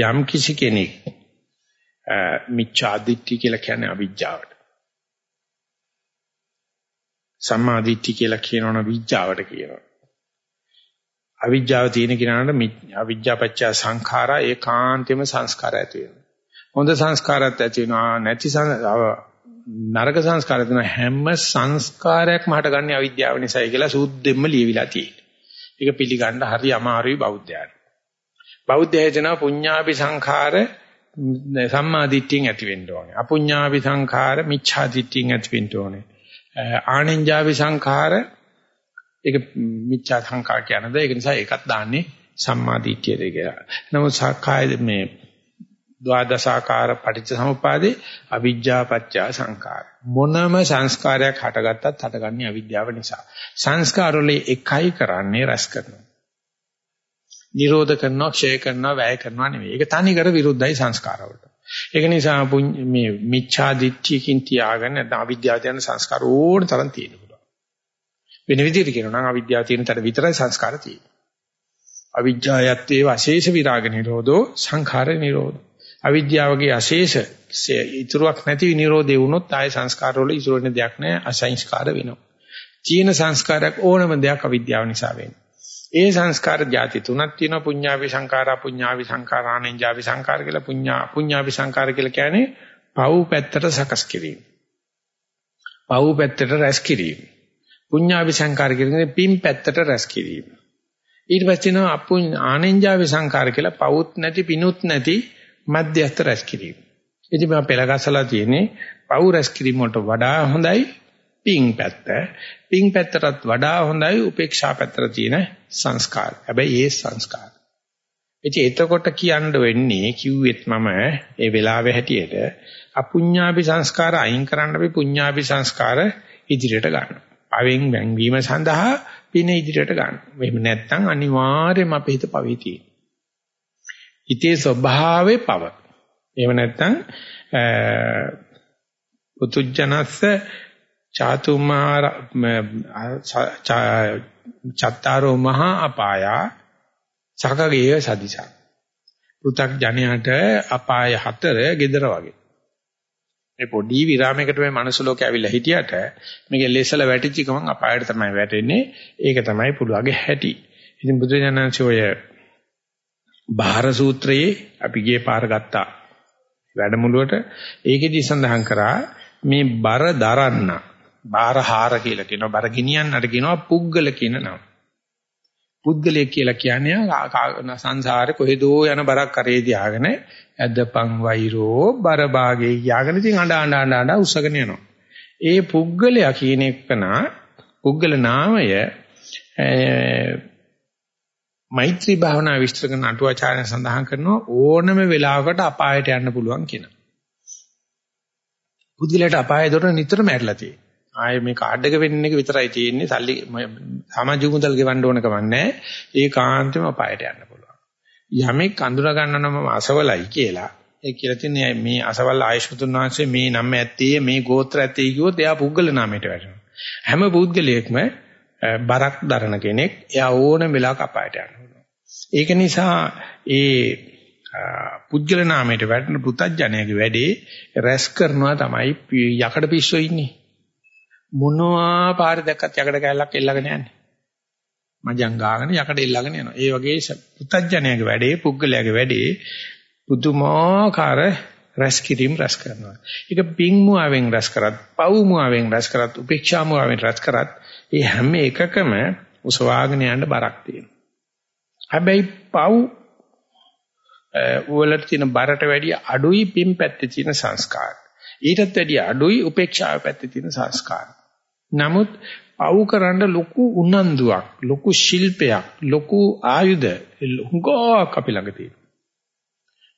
යම් කිසි කෙනෙක් මිච්ඡා දිට්ඨි කියලා කියන්නේ අවිජ්ජාවට. සම්මා දිට්ඨි කියලා කියනවනේ විඥාවට කියනවා. අවිජ්ජාව තියෙන කෙනාට අවිජ්ජාපච්චය සංඛාරා ඒකාන්තෙම සංස්කාර ඇති වෙනවා. හොඳ සංස්කාරات ඇති වෙනවා නැති නරක සංස්කාර තියෙන හැම සංස්කාරයක්ම හටගන්නේ අවිද්‍යාව නිසායි කියලා සූද්දෙම්ම ලියවිලා තියෙනවා. ඒක පිළිගන්න හරි අමාරුයි බෞද්ධයන්ට. බෞද්ධය හිතනවා පුඤ්ඤාපි සංඛාර සම්මා දිට්ඨියෙන් ඇති වෙන්න ඕනේ. අපුඤ්ඤාපි සංඛාර මිච්ඡා දිට්ඨියෙන් ඇති වෙන්න ඕනේ. ආනෙන්ජාපි සංඛාර ඒක මිච්ඡා සංඛාර කියනද ඒක නිසා ඒකත් දාන්නේ සම්මාදිට්ඨියද කියලා. නමුත් සක්කාය මේ ද්වාදසාකාර පටිච්ච සමුපාදේ අවිජ්ජා පත්‍යා සංඛාර. මොනම සංස්කාරයක් හටගත්තත් හටගන්නේ අවිද්‍යාව නිසා. සංස්කාර වල එකයි කරන්නේ රැස් කරනවා. නිරෝධ කරනවා, ක්ෂය කරනවා, වැය කරනවා නෙවෙයි. ඒක තනි කර විරුද්ධයි සංස්කාර වලට. ඒක නිසා මේ මිච්ඡා දිට්ඨියකින් තියාගෙන නැත්නම් අවිද්‍යාව යන සංස්කාර ඕන තරම් තියෙනවා. වෙන විදිහට කියනවා නම් අවිද්‍යාව තියෙන තැන විතරයි සංස්කාර තියෙන්නේ. අවිජ්ජායත්තේ වශේෂ විරාග නිරෝධෝ සංඛාර නිරෝධෝ. අවිද්‍යාවගේ අශේෂ ඉතුරුවක් නැති නිරෝධේ වුණොත් ආය සංස්කාර වල ඉතුරු වෙන දෙයක් නැහැ අසංස්කාර වෙනවා. චීන සංස්කාරයක් ඕනම දෙයක් අවිද්‍යාව නිසා වෙන්නේ. ඒ සංස්කාර ಜಾති තුනක් තියෙනවා පුඤ්ඤාවි සංඛාරා පුඤ්ඤාවි සංඛාරාණෙන්ජාවි සංඛාර කියලා පුඤ්ඤා පුඤ්ඤාවි සංඛාර කියලා කියන්නේ පව් පැත්තට සකස් කිරීම. පව් පැත්තට රැස් කිරීම. පුඤ්ඤාවි සංකාර කියන්නේ පින් පැත්තට රැස් කිරීම. ඊට පස්සේ නෝ අපුඤ්ඤ ආනෙන්ජාවි සංකාර කියලා පවුත් නැති පිනුත් නැති මධ්‍යස්ථ රැස් කිරීම. ඉතින් මම පෙළගසලා තියෙන්නේ පව් රැස් කිරීම වලට වඩා හොඳයි පින් පැත්ත. පින් පැත්තටත් වඩා හොඳයි උපේක්ෂා පැත්තට තියෙන සංස්කාර. හැබැයි ඒ සංස්කාර. ඉතින් එතකොට කියන්න වෙන්නේ කිව්වෙත් මම ඒ වෙලාවේ හැටියට අපුඤ්ඤාපි සංස්කාර අයින් කරන්න අපි පුඤ්ඤාපි සංස්කාර ඉදිරියට ගන්නවා. පවෙන් වැංවීම සඳහා පින ඉදිරියට ගන්න. එහෙම නැත්නම් අනිවාර්යයෙන්ම අපේ හිත පවේ තියෙන. හිතේ ස්වභාවයේ පව. එහෙම නැත්නම් පුතුජනස්ස චාතුමාර චත්තාරෝ මහා අපායා සකගේ සදිසා. පෘ탁 ජනයාට අපාය හතර gedara වගේ. මේ පොඩි විරාමයකට මේ මනුස්ස ලෝකේ ඇවිල්ලා හිටියට මේකේ ලෙසල වැටිච්ච ගමන් අපායට තමයි වැටෙන්නේ. ඒක තමයි පුළුවගේ හැටි. ඉතින් බුදුජානන්සේ ඔය බාහිර සූත්‍රයේ අපි ගියේ පාර ගත්තා වැඩමුළුවට ඒකෙදි සඳහන් කරා මේ බර දරන්න බාරහාර කියලා කියනවා බර ගිනියන්නට කියනවා පුද්ගල කියන නම. පුද්ගලයෙක් කියලා කියන්නේ සංසාරේ කොහෙදෝ යන බරක් කරේ තියාගෙන ඇදපන් වෛරෝ බර භාගේ ය아가න ඉතින් අඬ අඬ අඬ අඬ උස්සගෙන යනවා. ඒ පුද්ගලයා කියන එකන පුද්ගල නාමය මෛත්‍රී භාවනා විස්තර කරන අටුවාචාර්ය සඳහන් කරනවා ඕනම වෙලාවකට අපායට යන්න පුළුවන් කියන. පුද්ගලයාට අපාය දොර නිතරම ඇරලා තියෙනවා. ආයේ මේ කාඩ් එක වෙන්න එක විතරයි තියෙන්නේ. සල්ලි සමාජික මුදල් ගෙවන්න ඕන කමක් නැහැ. ඒ කාන්තේම අපායට යන්න පුළුවන්. යමෙක් අඳුර ගන්නවම අසවලයි කියලා. ඒ කියලා තියන්නේ මේ අසවල් ආයෂ්මතුන් වහන්සේ මේ නම ඇත්තේ මේ ගෝත්‍ර ඇත්තේ කිව්වොත් එයා පුද්ගල නාමයට වැටෙනවා. හැම පුද්ගලයෙක්ම බරක් දරන කෙනෙක් එයා ඕනම වෙලාවක අපායට යනවා. ඒක නිසා ඒ පුද්ගල නාමයට වැටෙන පුතඥයාගේ වැඩේ රැස් කරනවා තමයි යකඩ පිස්සෝ ඉන්නේ. මොනවා පාර දැක්කත් යකඩ කැල්ලක් එල්ලගෙන යන්නේ. මජං ගාගෙන යකඩ එල්ලගෙන යනවා. ඒ වගේ පුතඥයාගේ වැඩේ පුද්ගලයාගේ වැඩේ පුදුමාකාර රැස් කිරීම රැස් කරනවා. ඒක පිං මුවාවෙන් රැස් කරත්, පව් මුවාවෙන් රැස් කරත්, උපේක්ෂා මුවාවෙන් රැස් කරත්, ඒ හැම එකකම උසවාගෙන යන්න බරක් තියෙනවා. හැබැයි පව් වලට තියෙන බරට වැඩිය අඩුයි පින් පැත්තේ තියෙන සංස්කාර. ඊටත් වැඩිය අඩුයි උපේක්ෂාව පැත්තේ තියෙන සංස්කාර. නමුත් පව් කරන්න ලොකු උනන්දුවක්, ලොකු ශිල්පයක්, ලොකු ආයුධ හුඟක් අපි ළඟ තියෙනවා.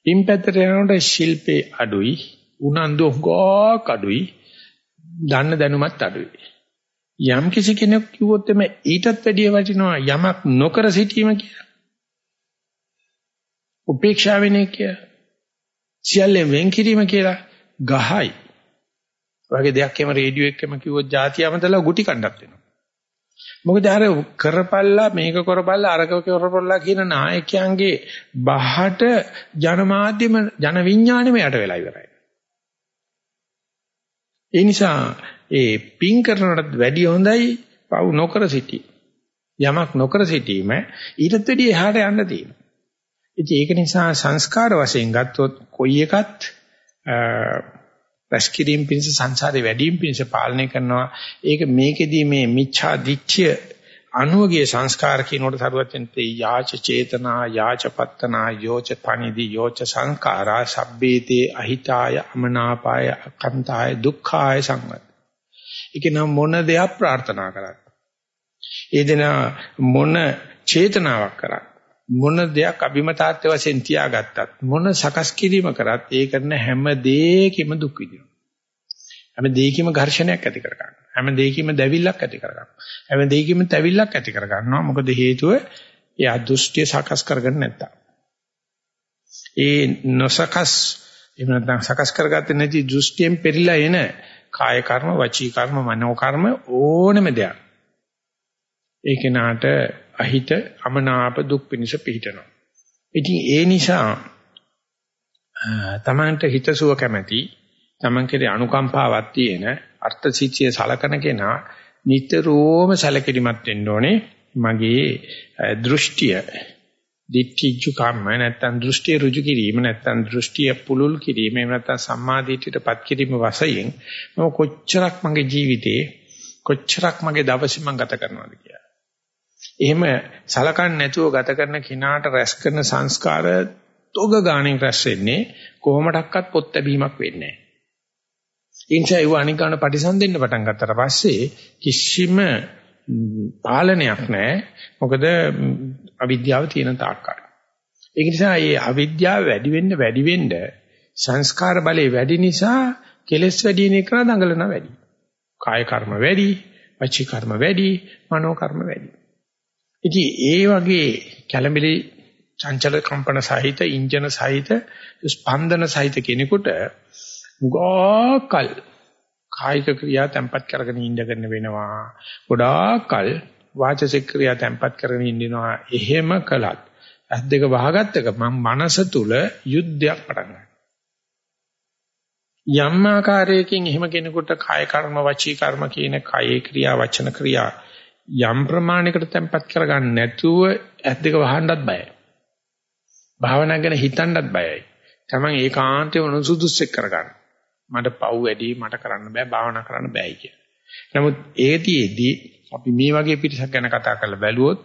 පින් පැත්තට යනකොට ශිල්පේ අඩුයි, උනන්දු හුඟක් අඩුයි, දන්න දැනුමත් අඩුයි. යම් කිසි කෙනෙක් කිව්වොත් එමේ ඊටත් වැඩිය වටිනවා යමක් නොකර සිටීම කියලා. උපේක්ෂාවෙන් කිය. සියල්ලෙන් වෙන් කිරීම කියලා ගහයි. වගේ දෙයක් එම රේඩියෝ එකෙම කිව්වොත් ಜಾති අමතලා ගුටි කණ්ඩක් වෙනවා. මොකද අර කරපල්ලා මේක කරපල්ලා අරක කරපල්ලා කියන නායකයන්ගේ බහට ජනමාධ්‍යම ජන විඥාණයම යට වෙලා ඉවරයි. ඒ නිසා ඒ පින් කරනටත් වැඩිය හොඳයි පව් නොකර සිටි. යමක් නොකර සිටීම ඊටත් වැඩිය එහාට යන්න තියෙනවා. ඉතින් ඒක නිසා සංස්කාර වශයෙන් ගත්තොත් කොයි එකත් රැස්කිරීම පිණිස සංසාරේ වැඩිම පිණිස පාලනය කරනවා. ඒක මේකෙදී මේ මිච්ඡා දිච්ඡය අනුවගේ සංස්කාර කියනකොට සරුවත්ෙන්තේ යාච චේතනා යාච පත්තනා යෝච පනිදි යෝච සංඛාරා සබ්බේතේ අහිතාය අමනාපාය අකන්තාය දුක්ඛාය සංවත. ඒක නම් මොන දෙයක් ප්‍රාර්ථනා කරත් ඒ දෙන මොන චේතනාවක් කරත් මොන දෙයක් අභිමතාර්ථ වශයෙන් තියාගත්තත් මොන සකස් කිරීම කරත් ඒ කරන හැම දෙයකම දුක් විඳිනවා. හැම දෙයකම ඝර්ෂණයක් ඇති කර ගන්නවා. හැම දෙයකම දැවිල්ලක් ඇති කර ගන්නවා. හැම දෙයකම තැවිල්ලක් ඇති කර ගන්නවා. මොකද හේතුව එයා දෘෂ්ටිය සකස් කරගන්න නැත්තම්. ඒ නොසකස් එහෙම නැත්නම් සකස් කරගත්තේ නැති දෘෂ්ටියෙන් පෙරිලා එන කාය කර්ම, වචී කර්ම, මනෝ කර්ම ඕනම දෙයක්. ඒ කෙනාට අහිත අමනාප දුක් පිනිස පිහිටනවා. ඉතින් ඒ නිසා තමන්ට හිතසුව කැමැති තමන් කෙරේ අනුකම්පාවක් තියෙන අර්ථ සිත්‍ය සලකන කෙනා නිතරම සැලකිලිමත් වෙන්න ඕනේ මගේ දෘෂ්ටිය දිට්ඨිජු කම්ම නැත්තම් දෘෂ්ටිය ඍජු කිරීම නැත්තම් දෘෂ්ටිය පුලුල් කිරීම එහෙම නැත්තම් සම්මාදිටියටපත් කිරීම වශයෙන් මම කොච්චරක් මගේ ජීවිතේ කොච්චරක් මගේ දවසේ මම ගත කරනවද කියලා. එහෙම සලකන්නේ නැතුව ගත කරන කිනාට රැස් කරන සංස්කාර තොග ගාණෙන් රැස් වෙන්නේ කොහොමඩක්වත් පොත් ලැබීමක් වෙන්නේ නැහැ. ඒ නිසා ඒව අනිකාන පරිසම්දෙන්න පටන් ගත්තට පස්සේ කිසිම පාලනයක් නැහැ. මොකද අවිද්‍යාව තියෙන තාක්කල්. ඒ නිසා මේ අවිද්‍යාව වැඩි වෙන්න වැඩි වෙන්න සංස්කාර බලය වැඩි නිසා කෙලෙස් වැඩි වෙන එක දඟලන වැඩි. කාය කර්ම වැඩි, වචී කර්ම වැඩි, මනෝ කර්ම වැඩි. ඉතින් ඒ වගේ කැළඹිලි චංචල කම්පන සහිත, ඉන්ජන සහිත, ස්පන්දන සහිත කෙනෙකුට ගෝකල් කායික ක්‍රියා තැම්පත් කරගෙන ඉඳගෙන වෙනවා. ගොඩාක්කල් වාචසික ක්‍රියා තැම්පත් කරගෙන ඉන්නවා. එහෙම කළත් ඇස් දෙක වහගත්තක මම මනස තුල යුද්ධයක් පටන් ගන්නවා. යම් ආකාරයකින් එහෙම කෙනෙකුට කාය කර්ම වචී කර්ම කියන කායේ ක්‍රියා වචන ක්‍රියා යම් ප්‍රමාණයකට තැම්පත් කරගන්න නැතුව ඇස් දෙක වහන්නත් බයයි. භාවනා ගැන හිතන්නත් බයයි. Taman ඒකාන්තයෙන් උනුසුදුස්සෙක් කරගන්න. මට පව් වැඩි මට කරන්න බෑ භාවනා කරන්න බෑයි කියලා. නමුත් ඒතිෙදී අපි මේ වගේ පිරිසක් ගැන කතා කරලා බැලුවොත්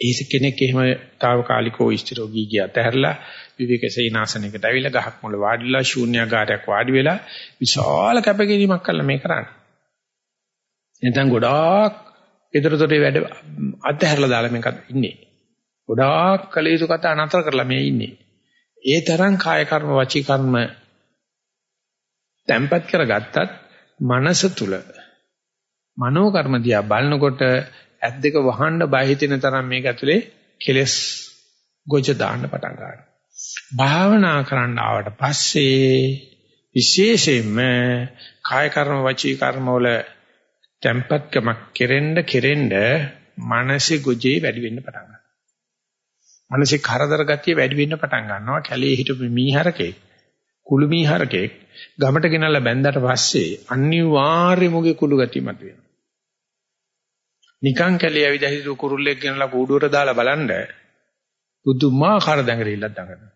ඒස කෙනෙක් එහෙම తాවකාලිකව ඉස්තිරෝගී ගිය අතහැරලා විවේක සේනාසනයකට ඇවිල්ලා ගහක් මුල වාඩිලා ශූන්‍යාකාරයක් වාඩි වෙලා විශාල කැපකිරීමක් කළා මේ කරන්නේ. එතෙන් ගොඩාක් ඊතරතොටේ වැඩ අතහැරලා දාලා මේක ඉන්නේ. ගොඩාක් කල යුතු කතා නතර කරලා මේ ඉන්නේ. ඒ තරම් කාය කර්ම වචී කර්ම තැම්පත් කරගත්තත් මනස තුල මනෝ කර්ම දිහා බලනකොට ඇස් දෙක වහන්න බය හිතෙන තරම් මේක ඇතුලේ කෙලස් ගොජ දාන්න පටන් ගන්නවා. භාවනා කරන්න ආවට පස්සේ විශේෂයෙන්ම කාය කර්ම වචී කර්ම වල tempatකමක් කෙරෙන්න කෙරෙන්න මානසික ගොජේ වැඩි වෙන්න පටන් ගන්නවා. මානසික කරදර ගතිය වැඩි වෙන්න පටන් ගන්නවා. කැලේ හිටපු මීහරකේ කුළු මීහරකේ ගමට ගෙනල්ලා බැන්දට පස්සේ අනිවාර්යයෙන්ම කුළු ගතිය මතුවෙනවා. නිකං කැලේ ඇවිදලා හිටපු කුරුල්ලෙක් ගෙනලා කූඩුවට දාලා බලන්න පුදුමාකාර දඟලිල්ලක් දඟනවා.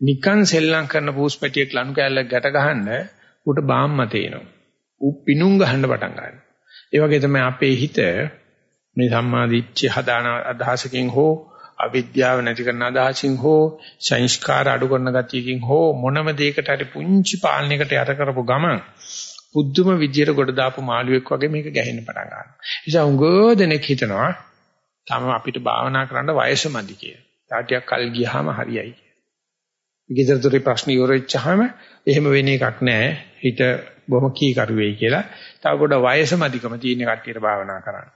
නිකං සෙල්ලම් කරන පූස් පැටියෙක් ලනු කෑල්ලක් ගැට ගහන්න උට බාම්ම තේනවා. ඌ පිණුම් ගහන්න පටන් ගන්නවා. ඒ වගේ තමයි අපේ හිත මේ සම්මාදිච්ච හදාන අදහසකින් හෝ අවිද්‍යාව නැති කරන අදහසින් හෝ සංස්කාර අඩු කරන ගතියකින් හෝ මොනම දෙයකට හරි පුංචි පාලනයකට යට කරපු ගමන් පුදුම විදියට ගොඩ දාපු මාළුවෙක් වගේ මේක ගැහෙන්න පටන් ගන්නවා. ඒ නිසා උගෝදෙනෙක් හිතනවා තම අපිට භාවනා කරන්න වයස මදි කියලා. තාටියක් කල් ගියාම හරියයි. ගෙදරතොරේ ප්‍රශ්න ඉවරෙච්චාම එහෙම වෙන එකක් නැහැ. හිත බොහොම කීකරු වෙයි කියලා. තව පොඩ වයස මදිකම තියෙන කට්ටියට භාවනා කරන්න.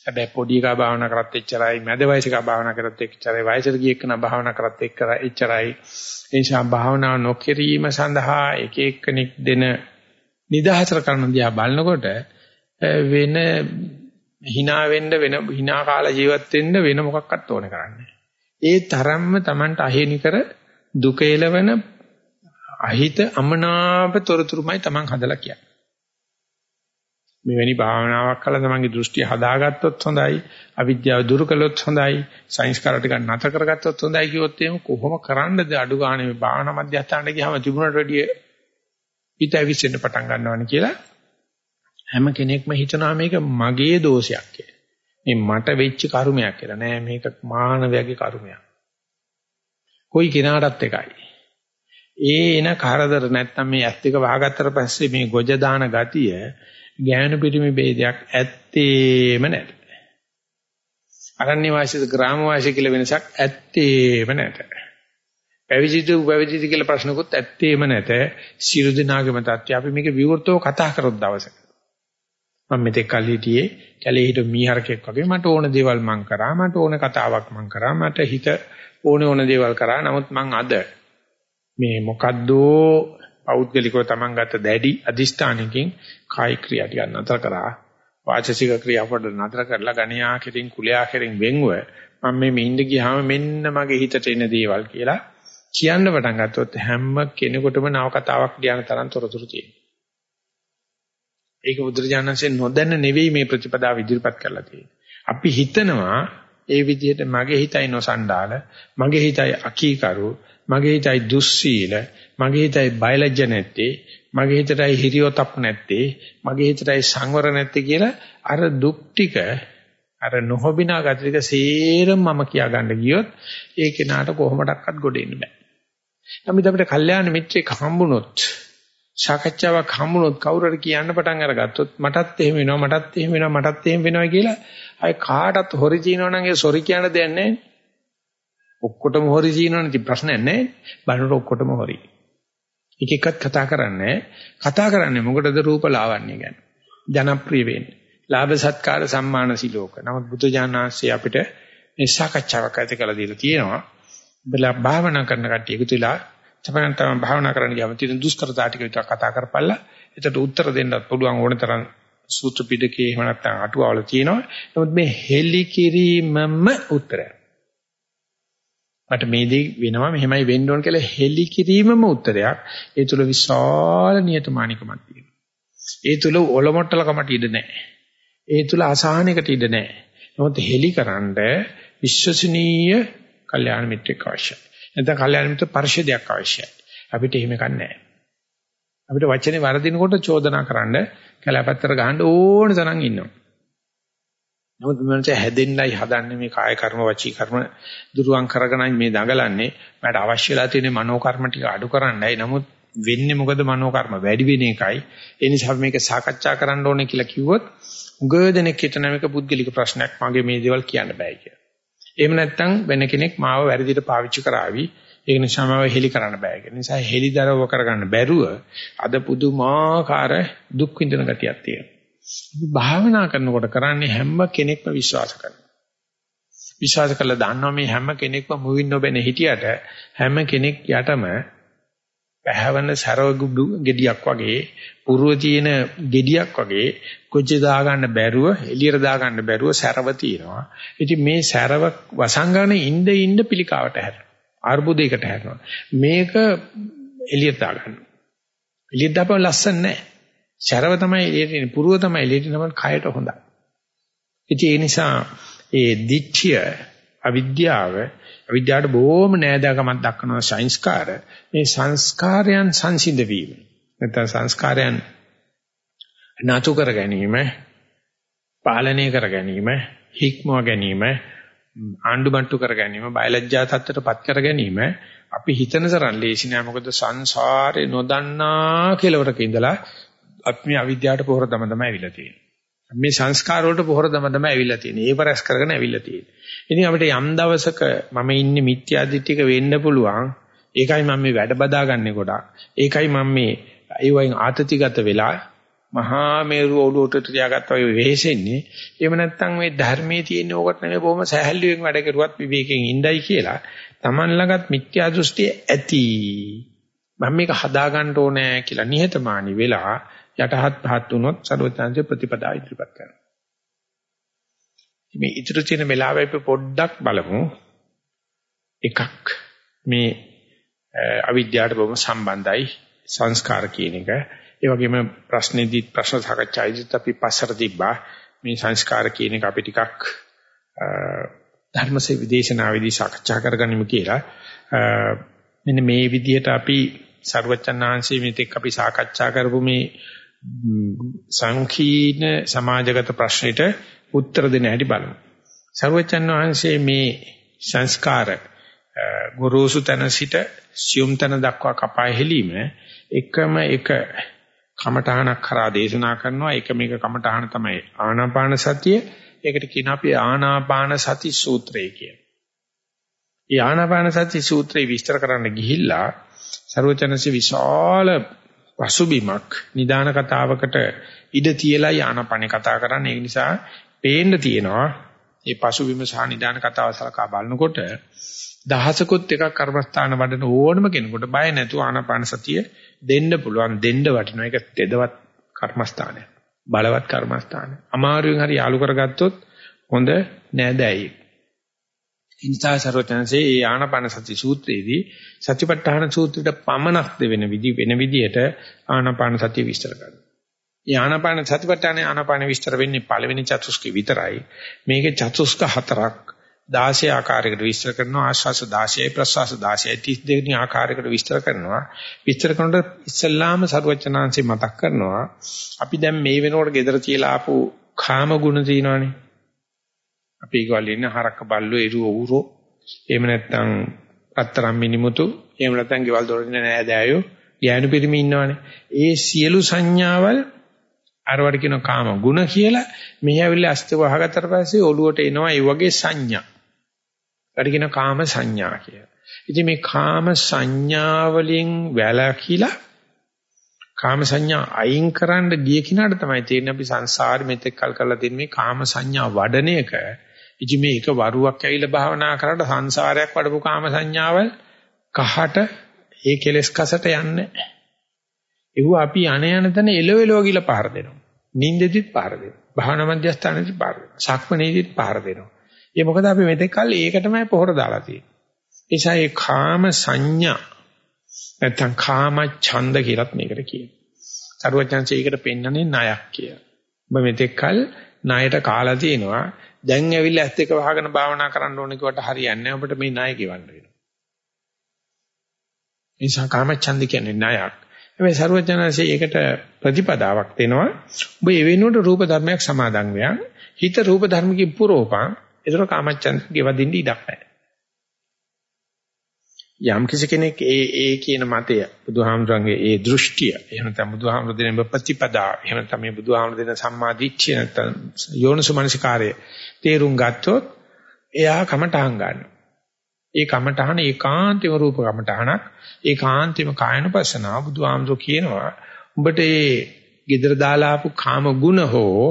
හැබැයි පොඩි එකා භාවනා කරත් එච්චරයි, මැද වයසක භාවනා කරත් එච්චරයි, වයසට ගිය එකන භාවනා කරත් එච්චරයි. ඒ නිසා භාවනා නොකිරීම සඳහා එක එක්කෙනෙක් දෙන නිදහතර කරන දිහා බලනකොට වෙන hina වෙන්න වෙන hina කාලා ජීවත් වෙන්න වෙන මොකක්වත් ඕනේ කරන්නේ. ඒ තරම්ම Tamanට අහේනි කර දුක එළවෙන අහිත අමනාප තොරතුරුමයි Taman හදලා කියන්නේ. මෙවැනි භාවනාවක් කළා තමන්ගේ දෘෂ්ටි හදාගත්තොත් හොඳයි අවිද්‍යාව දුරු කළොත් හොඳයි සංස්කාර ටික නැතර කරගත්තොත් හොඳයි කිව්වොත් එහෙම කොහොම කරන්නද අඩු ගානේ මේ භාවනා මධ්‍යස්ථානට ගියාම තිබුණට වැඩිය හිත ඇවිස්සෙන්න පටන් ගන්නවනේ කියලා හැම කෙනෙක්ම හිතනවා මේක මගේ දෝෂයක් කියලා. මේ මට වෙච්ච කර්මයක් කියලා නෑ මේක මානවයාගේ කර්මයක්. කොයි කෙනාටත් එකයි. ඒ එන කරදර නැත්තම් මේ ඇස් දෙක වහගත්තට පස්සේ මේ ගොජ දාන ගතිය ඥාන පිටිමි ભેදයක් ඇත්තේම නැත. අරණ්‍ය වාසීද ග්‍රාම වාසී කියලා වෙනසක් ඇත්තේම නැත. පැවිදිද පැවිදිද කියලා ප්‍රශ්නකුත් ඇත්තේම නැත. සියලු දෙනාගේම தත්ත්වය අපි මේක විවෘතව කතා කරොත් දවසක. මම මෙතෙක් කල් හිටියේ කැලේ හිට මීහරකෙක් වගේ මට ඕන දේවල් මං කරා මට ඕන කතාවක් මං කරා මට හිත ඕන ඕන දේවල් කරා නමුත් මං අද මේ මොකද්දෝ පෞද්ගලිකව තමන් ගත දැඩි අදිෂ්ඨානකින් කායි ක්‍රියා ටික නතර කරා වාචසික ක්‍රියා පොඩ නතර කරලා ගණ්‍යා කෙරින් කුලයා කෙරින් වෙන්ව මම මේ මින්ද ගියාම මෙන්න මගේ හිතට එන දේවල් කියලා කියන්න පටන් ගත්තොත් හැම කෙනෙකුටම නව කතාවක් ලියන තරම් තොරතුරු තියෙනවා. ඒක බුදුරජාණන්සේ නොදැන නෙවෙයි මේ ප්‍රතිපදාව ඉදිරිපත් කරලා තියෙන්නේ. අපි හිතනවා ඒ විදිහට මගේ හිතයි නොසන්ඩාල, මගේ හිතයි අකීකරු, මගේ හිතයි දුස්සීල, මගේ හිතයි බයලජ්ජ නැත්තේ, මගේ හිතටයි හිරියොතප් නැත්තේ, මගේ හිතටයි සංවර නැත්තේ කියලා අර දුක් ටික අර නොහොබිනා ගති ටික සේරම මම කියා ගන්න ගියොත් ඒ කෙනාට කොහොමඩක්වත් ගොඩ එන්න බෑ. නමුත් අපිට කල්යාණ මිත්‍රෙක් හම්බුනොත් සාකච්ඡාවක් හම්බුනොත් කවුරු හරි කියන්න පටන් අරගත්තොත් මටත් එහෙම වෙනවා මටත් එහෙම වෙනවා මටත් එහෙම වෙනවා කියලා අය කාටත් හොරි චීනෝ නම් ඒ සොරි කියන දෙයක් නැහැ. ඔක්කොටම හොරි චීනෝනේ ඉතින් ප්‍රශ්නයක් නැහැ. බලනකොට ඔක්කොටම හොරි. එක එකත් කතා කරන්නේ කතා කරන්නේ මොකටද රූප ලාවන්‍ය ගැන. ජනප්‍රිය වෙන්නේ. ලාභ සත්කාර සම්මාන සිලෝක. නමුත් බුදු ජානනාංශය අපිට මේ සාකච්ඡාවක් ඇති කළ දීලා තියෙනවා. බලා භාවනා කරන කට්ටිය එකතු වෙලා තමයි තමයි භාවනා කරන්න ගියාම තියෙන දුෂ්කරතා ටික විතර කතා කරපළා. එතට උත්තර දෙන්නත් පුළුවන් ඕන තරම් සූත්‍ර පිටකේ එහෙම නැත්නම් අටුවාවල තියෙනවා. නමුත් මේ හෙලි කිරීමම උත්තරය. මට මේ දේ වෙනවා මෙහෙමයි වෙන්න ඕන කියලා හෙලි කිරීමම උත්තරයක්. ඒ තුල විශාල නියතමානිකමක් තියෙනවා. ඒ තුල ඔලොමොට්ටලකමට ඉඩ නැහැ. ඒ තුල අසහනයකට ඉඩ නැහැ. නමුත් හෙලිකරනද විශ්වසනීය කල්යාණ මිත්‍රෙක් අවශ්‍යයි. නැත්නම් කල්යාණ මිත්‍ර පරිශදයක් අවශ්‍යයි. අපිට එහෙම එකක් නැහැ. අපිට වචනේ වරදිනකොට චෝදනා කරන්න කැලපත්තර ගහන්න ඕන තරම් ඉන්නවා. නමුත් මනස හැදෙන්නයි හදන්නේ මේ කාය කර්ම වචී කර්ම දුරුවන් කරගෙනයි මේ දඟලන්නේ. මට අවශ්‍යලා තියෙන මනෝ කර්ම ටික අඩු කරන්නයි. නමුත් වෙන්නේ මොකද මනෝ කර්ම වැඩි වෙන එකයි. ඒ නිසා මේක සාකච්ඡා කරන්න ඕනේ කියලා කිව්වොත් උගදෙනෙක් හිතන මේක පුද්ගලික ප්‍රශ්නයක් මගේ මේ දේවල් කියන්න බෑ කියලා. එහෙම නැත්නම් වෙන කෙනෙක් මාව වැරදිට පාවිච්චි කරાવી ඒ නිසා මාව හෙලි කරන්න බෑ කියන නිසා හෙලිදරව කරගන්න බැරුව අද පුදුමාකාර දුක් විඳින ගතියක් තියෙනවා. භාවනා කරනකොට කරන්නේ හැම කෙනෙක්ම විශ්වාස කරනවා. විශ්වාස කළා දන්නවා මේ හැම කෙනෙක්ම මුවින් නොබෙන හිටියට හැම කෙනෙක් යටම පැහැවෙන සරව ගෙඩියක් වගේ පුරව තියෙන ගෙඩියක් වගේ කොච්චි දා ගන්න බැරුව එළියට දා ගන්න බැරුව සරව තියෙනවා. ඉතින් මේ සරව වසංගන ඉඳ ඉඳ පිළිකාවට හැරෙනවා. අර්බුදයකට හැරෙනවා. මේක එළියට දා ගන්න. එළියට දාපුව ලස්සන නැහැ. සරව තමයි එළියට එන්නේ. පුරව තමයි එළියට නම කයට හොඳයි. ඉතින් ඒ නිසා ඒ දිච්ඡය අවිද්‍යාව අවිද්‍යාවට බොහොම නෑදෑකමක් දක්වනවා සංස්කාර. මේ සංස්කාරයන් සංසිඳ වීම. නැත්නම් සංස්කාරයන් නතු කර ගැනීම, පාලනය කර ගැනීම, හික්මව ගැනීම, ආණ්ඩුමට්ටු කර ගැනීම, බයලජ්ජා තත්ත්වයටපත් කර ගැනීම අපි හිතන තරම් ලේසි නෑ. මොකද සංසාරේ නොදන්නා කෙලවරක ඉඳලා අපි මේ අවිද්‍යාවට පොහොර දම තමයි ඇවිල්ලා තියෙන්නේ. මේ සංස්කාර වලට පොහොර දම තමයි ඇවිල්ලා තියෙන්නේ. ඒව රැස් කරගෙන ඇවිල්ලා තියෙන්නේ. ඉතින් අපිට යම් දවසක මම ඉන්නේ මිත්‍යා දිට්ඨික වෙන්න පුළුවන්. ඒකයි මම මේ වැඩ බදාගන්නේ ගොඩක්. ඒකයි මම මේ ඒ වයින් ආතතිගත වෙලා මහා මේරු ඔලුවට තියාගත්තා ඔය වෙහෙසෙන්නේ. එහෙම නැත්නම් මේ ධර්මයේ තියෙන ඕකට නෙමෙයි බොහොම සහැල්ලුවෙන් වැඩ කරුවත් විවේකයෙන් ඉඳයි කියලා. Taman ළඟත් මිත්‍යා දෘෂ්ටිය ඇති. මම මේක හදා ගන්න ඕනේ කියලා නිහතමානී වෙලා යටහත් පහත් වුණොත් සර්වඥාන්සේ ප්‍රතිපදා ඉදිරිපත් කරනවා. මේ ඉතුරු තියෙන වෙලාවෙ අපි පොඩ්ඩක් බලමු. එකක් මේ අවිද්‍යාවට බොහොම සම්බන්ධයි සංස්කාර කියන එක. ඒ වගේම ප්‍රශ්නේදී ප්‍රශ්න සාකච්ඡායිදිත් අපි පස්සට තිබ්බා මේ සංස්කාර කියන එක අපි ටිකක් ධර්මසේ විදේශනාවේදී සාකච්ඡා කරගනිමු කියලා. මෙන්න මේ විදිහට අපි ਸਰවචන්නාංශයේ මෙතෙක් අපි සාකච්ඡා කරපු මේ සංකීර්ණ සමාජගත ප්‍රශ්නෙට උත්තර දෙන්න හැටි බලමු. සර්වචන් වහන්සේ මේ සංස්කාර ගුරුසු තන සිට සියුම් තන දක්වා කපා හැලීම එකම එක කමඨහනක් කරා දේශනා කරනවා එක මේක කමඨහන තමයි ආනාපාන සතිය ඒකට කියන අපි ආනාපාන සති සූත්‍රය කියන. ඒ ආනාපාන සති සූත්‍රය විස්තර කරන්න ගිහිල්ලා ਸਰවචනසේ විශාල පසුබිමක් නිදාන කතාවකට ඉඩ තියලා ආනාපානේ කතා කරන්නේ. ඒ නිසා පේන්න තියෙනවා මේ පසුබිම සහ නිදාන කතාව සලකා බලනකොට දහසකුත් එකක් කර්මස්ථාන වඩන ඕනම කෙනෙකුට බය නැතුව ආනාපාන සතිය දෙන්න පුළුවන් දෙන්න වටිනවා. ඒක තෙදවත් කර්මස්ථානය බලවත් කර්මස්ථානය අමාරුවෙන් හරි යාලු කරගත්තොත් හොඳ නෑදෑයි ඉන්සා සර්වඥන්සේ ඒ ආනාපාන සති සූත්‍රයේදී සතිපට්ඨාන සූත්‍රයට පමනක් දෙවෙන විදි වෙන විදියට ආනාපාන සතිය විස්තර කරනවා ඒ ආනාපාන සතිපට්ඨානේ ආනාපාන විස්තර වෙන්නේ පළවෙනි චතුස්ක විතරයි. මේකේ චතුස්ක හතරක් 16 ආකාරයකට විස්තර කරනවා ආශ්වාස 16යි ප්‍රශ්වාස 16යි 32 වෙනි ආකාරයකට විස්තර කරනවා. විස්තර කරනකොට ඉස්සල්ලාම සරුවචනාංශي මතක් කරනවා. අපි දැන් මේ වෙනකොට gedara තියලා ආපු කාම ගුණ තියෙනවානේ. අපි ඒකවල ඉන්න හරක බල්ලෝ එරුව ඌරෝ එහෙම නැත්නම් අත්තරම් මිනිමුතු එහෙම නැත්නම් ගෙවල් දොරින් නෑදෑයෝ ගෑනු පිරිමි ඉන්නවනේ. ඒ සියලු සංඥාවල් අරවට කියන කාම ගුණ කියලා මෙහි ඇවිල්ලා අස්ත වහගත්තට පස්සේ ඔළුවට එනවා ඒ වගේ සංඥා. ඒකට කියන කාම සංඥා කියලා. ඉතින් මේ කාම සංඥා වලින් වැළකීලා කාම සංඥා අයින් කරන්න ගිය කිනාට තමයි තේරෙන්නේ අපි සංසාරෙ මෙතෙක් කල් කරලා තියෙන මේ කාම සංඥා වඩන එක. ඉතින් මේ එක වරුවක් ඇවිල්ලා භාවනා කරලා සංසාරයක් වඩපු කාම සංඥාවල් කහට ඒ කෙලස් කසට යන්නේ නැහැ. ඒව අපි යණ යන තැන එලවෙලව ගිල පාර දෙනවා. නින්දෙදිත් පාර දෙනවා. භාවනා මධ්‍යස්ථානෙදිත් පාර දෙනවා. සක්මනේදිත් පාර දෙනවා. ඒ මොකද අපි මෙතෙක් කල් ඒක තමයි පොහොර දාලා තියෙන්නේ. එසා ඒ කාම සංඥා නැත්තම් කාම ඡන්ද කියලත් මේකට කියනවා. සරුවචන්සේ ඒකට පෙන්වන්නේ ණයක් කියලා. ඔබ මෙතෙක් කල් ණයට කාලා තිනවා. දැන් ඇවිල්ලා ඇත්ත එක වහගෙන භාවනා කරන්න ඕන කිව්වට හරියන්නේ නැහැ. ඔබට මේ ණය ගෙවන්න වෙනවා. නිසා කාම ඡන්ද කියන්නේ ණයක්. හැබැයි ਸਰවඥාන්සේ ඒකට ප්‍රතිපදාවක් දෙනවා. ඔබ ඒ වෙනුවට රූප ධර්මයක් සමාදන් වෙයන්. හිත රූප ධර්මකින් පුරෝපං. ඒතර කාමච්ඡන්ද ගෙවදින්න ඉඩක් නැහැ. යම් කිසි කෙනෙක් ඒ ඒ කියන මතය බුදුහාමුදුරන්ගේ ඒ දෘෂ්ටිය එහෙම නැත්නම් බුදුහාමුදුර දෙන ප්‍රතිපදා එහෙම නැත්නම් මේ බුදුහාමුදුර දෙන සම්මා දිට්ඨිය නැත්නම් යෝනිසමනසිකාරය තේරුම් ගත්තොත් එයා කමටහන් ගන්නවා. ඒ කමඨහන ඒකාන්තම රූප කමඨහනක් ඒකාන්තම කායනුපස්සනාව බුදුහාමුදුර කියනවා උඹට ඒ gedara දාලා ආපු කාම ගුණ හෝ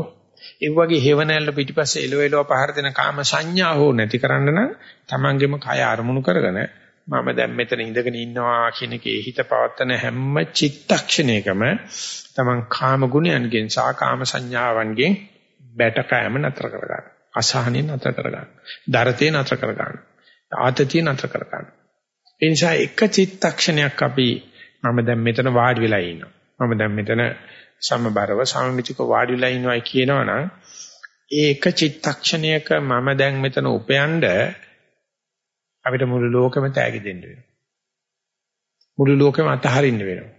ඒ වගේ හේවණල්ල පිටිපස්සේ එලව එලව පහර දෙන කාම සංඥා හෝ නැති කරන්න නම් තමන්ගේම කය අරමුණු කරගෙන මම දැන් මෙතන ඉඳගෙන ඉන්නවා කියන එකේ හිත පවත්තන හැම චිත්තක්ෂණයකම තමන් කාම ගුණයන්ගෙන් සහ කාම සංඥාවන්ගෙන් බැටකෑම නතර කරගන්න. අසහනෙන් නතර කරගන්න. දරතේ නතර කරගන්න. ආතතිය නතර කරගන්න. ඒ නිසා එක චිත්තක්ෂණයක් අපි මම දැන් මෙතන වාඩි වෙලා ඉන්නවා. මම දැන් මෙතන සමබරව සමමිතික වාඩි වෙලා ඉනවයි කියනවනම් ඒ එක චිත්තක්ෂණයක මම දැන් මෙතන උපයන්ඩ අපිට මුළු ලෝකෙම තෑගි දෙන්න වෙනවා. මුළු ලෝකෙම අතහරින්න වෙනවා.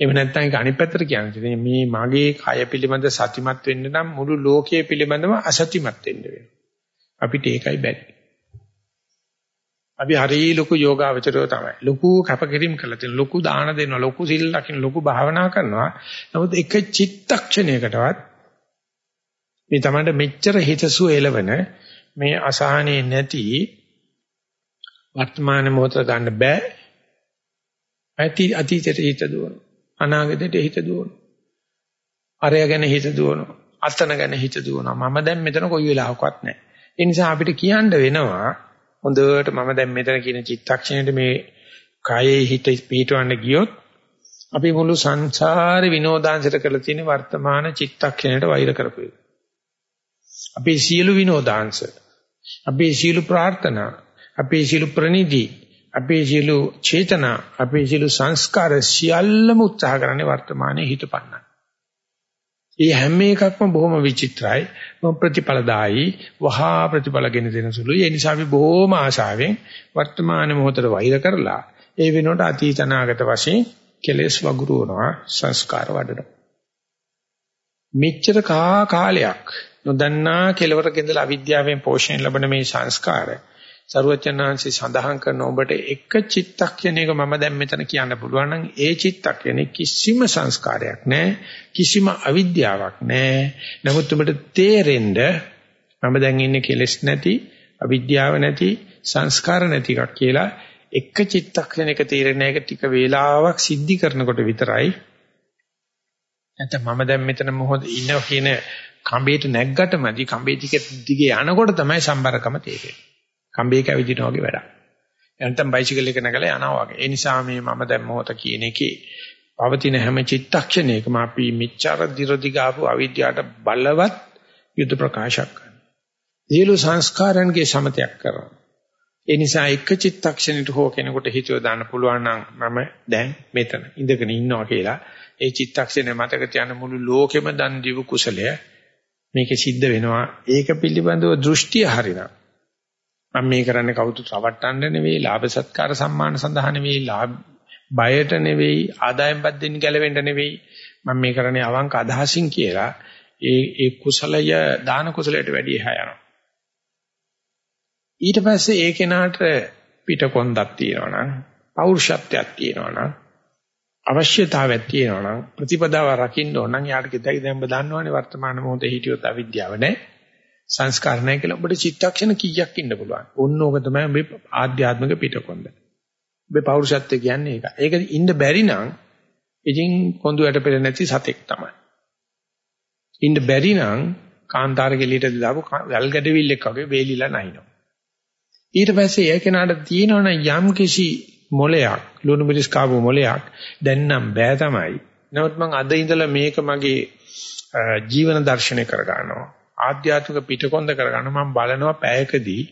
එහෙම නැත්නම් ඒක අනිත් පැත්තට කියන්නේ මේ මගේ කය පිළිබඳ සතිමත් වෙන්න නම් මුළු ලෝකයේ පිළිබඳව අසතිමත් වෙන්න වෙනවා. අපිට ඒකයි බැරි. අපි හරි ලොකු යෝගාවචරයෝ තමයි. ලොකු කැපකිරීම කළා තියෙන ලොකු දාන දෙනවා, ලොකු සිල් ලකින, ලොකු භාවනා කරනවා. නමුත් එක චිත්තක්ෂණයකටවත් මේ තමයි මෙච්චර හිතසුව එළවෙන මේ අසහනේ නැති වර්තමාන මොහොත ගන්න බෑ. ඇති අතීතයට හිත දුවන. අනාගතයට හිත දුවන. අරය ගැන හිත දුවන. අතන ගැන හිත දුවනවා. මම දැන් මෙතන කොයි වෙලාවකවත් නැහැ. ඒ නිසා අපිට කියන්න වෙනවා හොඳට මම දැන් මෙතන කියන චිත්තක්ෂණයට මේ කායේ හිත පිටවන්න ගියොත් අපි මුළු සංසාරේ විනෝදාංශයට කරලා තියෙන වර්තමාන චිත්තක්ෂණයට වෛර කරපු එක. අපේ සියලු විනෝදාංශ, අපේ සියලු ප්‍රාර්ථනා, අපේ සියලු ප්‍රනිධි, අපේ සියලු චේතනා, අපේ සියලු සංස්කාර සියල්ලම උත්සාහ කරන්නේ වර්තමානයේ හිත පන්නන්න. ඒ හැම එකක්ම බොහොම විචිත්‍රයි, බොහොම ප්‍රතිඵලදායි, වහා ප්‍රතිඵලගෙන දෙන සුළුයි. ඒ නිසා අපි බොහොම ආශාවෙන් වර්තමාන මොහොතට වෛර කරලා ඒ වෙනුවට අතීත අනාගත වශයෙන් කෙලෙස් වගුරුවනවා, සංස්කාර වඩනවා. මෙච්චර කා කාලයක් නොදන්නා කෙලවරක ඉඳලා අවිද්‍යාවෙන් පෝෂණය ලැබෙන මේ සංස්කාරය සරුවචනාංශي සඳහන් කරන ඔබට එක චිත්තක්ෂණයක මම දැන් මෙතන කියන්න පුළුවන් නම් ඒ චිත්තක්ෂණේ කිසිම සංස්කාරයක් නැහැ කිසිම අවිද්‍යාවක් නැහැ. නමුත් ඔබට තේරෙන්න මම දැන් ඉන්නේ කෙලෙස් නැති අවිද්‍යාව නැති සංස්කාර නැති එකක් කියලා එක චිත්තක්ෂණයක තේරෙන එක ටික වේලාවක් සිද්ධි කරනකොට විතරයි. නැත්නම් මම දැන් මෙතන මොහොත ඉන්නවා කියන කඹේට නැග්ගටමදි කඹේ දිගේ යනකොට තමයි සම්බරකම තේරෙන්නේ. කම්බේ කැවිදිනා වගේ වැඩක්. එනතම් බයිසිකල් එක නැගලා යනවා වගේ. ඒ නිසා මේ මම දැන් මොහොත කියන එකේ පවතින හැම චිත්තක්ෂණයකම අපි මිච්ඡාර දිරදි ගාපු අවිද්‍යාවට බලවත් යුද ප්‍රකාශයක් කරනවා. සියලු සංස්කාරයන්ගේ සමතයක් කරනවා. ඒ නිසා එක චිත්තක්ෂණයට හෝ කෙනෙකුට හිතුව දාන්න පුළුවන් නම් මම දැන් මෙතන ඉඳගෙන ඉන්නවා කියලා ඒ චිත්තක්ෂණය මතක තියාගෙන මුළු ලෝකෙම දන් දීපු කුසලය මේකේ සිද්ධ වෙනවා. ඒක පිළිබඳව දෘෂ්ටිය හරිනම් මම මේ කරන්නේ කවුරුත් රවට්ටන්න නෙවෙයි, ලාභ සත්කාර සම්මාන සඳහා නෙවෙයි, ලාභ බයට නෙවෙයි, ආදායම් බද්දෙන් ගැලවෙන්න නෙවෙයි. මම මේ කරන්නේ අවංක අදහසින් කියලා ඒ ඒ කුසලය දාන කුසලයට වැඩි එහා යනවා. ඊට පස්සේ ඒ කෙනාට පිටකොන්දක් තියෙනවා නම්, පෞරුෂත්වයක් තියෙනවා නම්, අවශ්‍යතාවයක් තියෙනවා නම්, ප්‍රතිපදාව රකින්න ඕන නම් යාට කිතයි දැන් ඔබ දන්නවනේ වර්තමාන මොහොතේ හිටියොත් අවිද්‍යාව නැහැ. සංස්කාර නැහැ කියලා ඔබට චිත්තක්ෂණ කීයක් ඉන්න පුළුවන්. ඕන්න ඕක තමයි ඔබේ ආධ්‍යාත්මික පිටකොන්ද. ඔබේ පෞරුෂත්වය කියන්නේ ඒක. ඒක ඉන්න බැරි නම් ඉතින් කොඳු යට පෙළ නැති සතෙක් තමයි. ඉන්න බැරි නම් කාන්තාර කෙලියට දාපු ගල් ගැඩවිල්ලෙක් වගේ වේලිලා නැහිනවා. ඊට පස්සේ ඒ කෙනාට තියෙනවනම් යම් කිසි මොලයක් ලුණු මිරිස් කාපු මොලයක් දැන් නම් බෑ තමයි. නමුත් මම අද ඉඳලා මේක මගේ ජීවන දර්ශනය කර ගන්නවා. ආධ්‍යාත්මික පිටකොන්ද කරගන්න මම බලනවා පැයකදී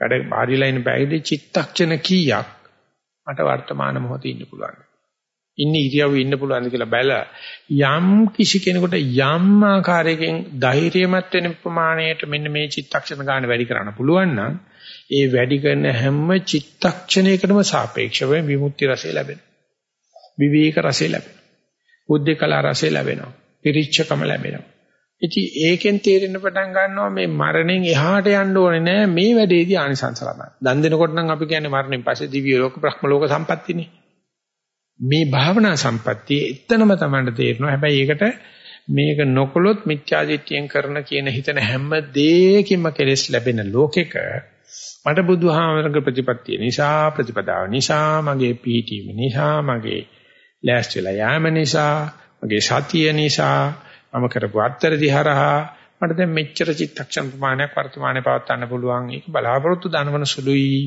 වැඩ බාරිලා ඉන්න පැයකදී චිත්තක්ෂණ කීයක් මට වර්තමාන මොහොතේ ඉන්න පුළුවන්. ඉන්නේ ඉරියව්වේ ඉන්න පුළුවන්ද කියලා බැලලා යම් කිසි කෙනෙකුට යම් ආකාරයකින් ධෛර්යමත් වෙන ප්‍රමාණයට මෙන්න මේ චිත්තක්ෂණ ගන්න වැඩි කරන්න පුළුවන් නම් ඒ වැඩි කරන හැම චිත්තක්ෂණයකටම සාපේක්ෂව විමුක්ති රසය ලැබෙනවා. විවේක රසය ලැබෙනවා. බුද්ධකලා රසය ලැබෙනවා. පිරිච්ඡකම ලැබෙනවා. ඉතින් ඒකෙන් තේරෙන්න පටන් ගන්නවා මේ මරණයෙන් එහාට යන්න ඕනේ නෑ මේ වැඩේදී ආනිසංස ලබන්න. දන් දෙනකොට නම් අපි කියන්නේ මරණයෙන් පස්සේ දිව්‍ය ලෝක බ්‍රහ්ම ලෝක සම්පත්තිනේ. මේ භාවනා සම්පත්තිය එතනම තමයි තේරෙනවා. හැබැයි ඒකට මේක නොකළොත් මිත්‍යාදිත්‍යයෙන් කරන කියන හිතන හැම දෙයකින්ම කෙලෙස් ලැබෙන ලෝකෙක මට බුදුහාමරගේ ප්‍රතිපත්තිය නිසා ප්‍රතිපදාව නිසා මගේ පීඨීම නිසා මගේ ලෑස්තිලා යාම නිසා මගේ සතිය නිසා මම කරපු අත්තරදි හරහා මට දැන් මෙච්චර චිත්තක්ෂණ ප්‍රමාණයක් වර්තමානයේ පවත්වන්න පුළුවන්. ඒක බලාපොරොත්තු දනවන සුළුයි.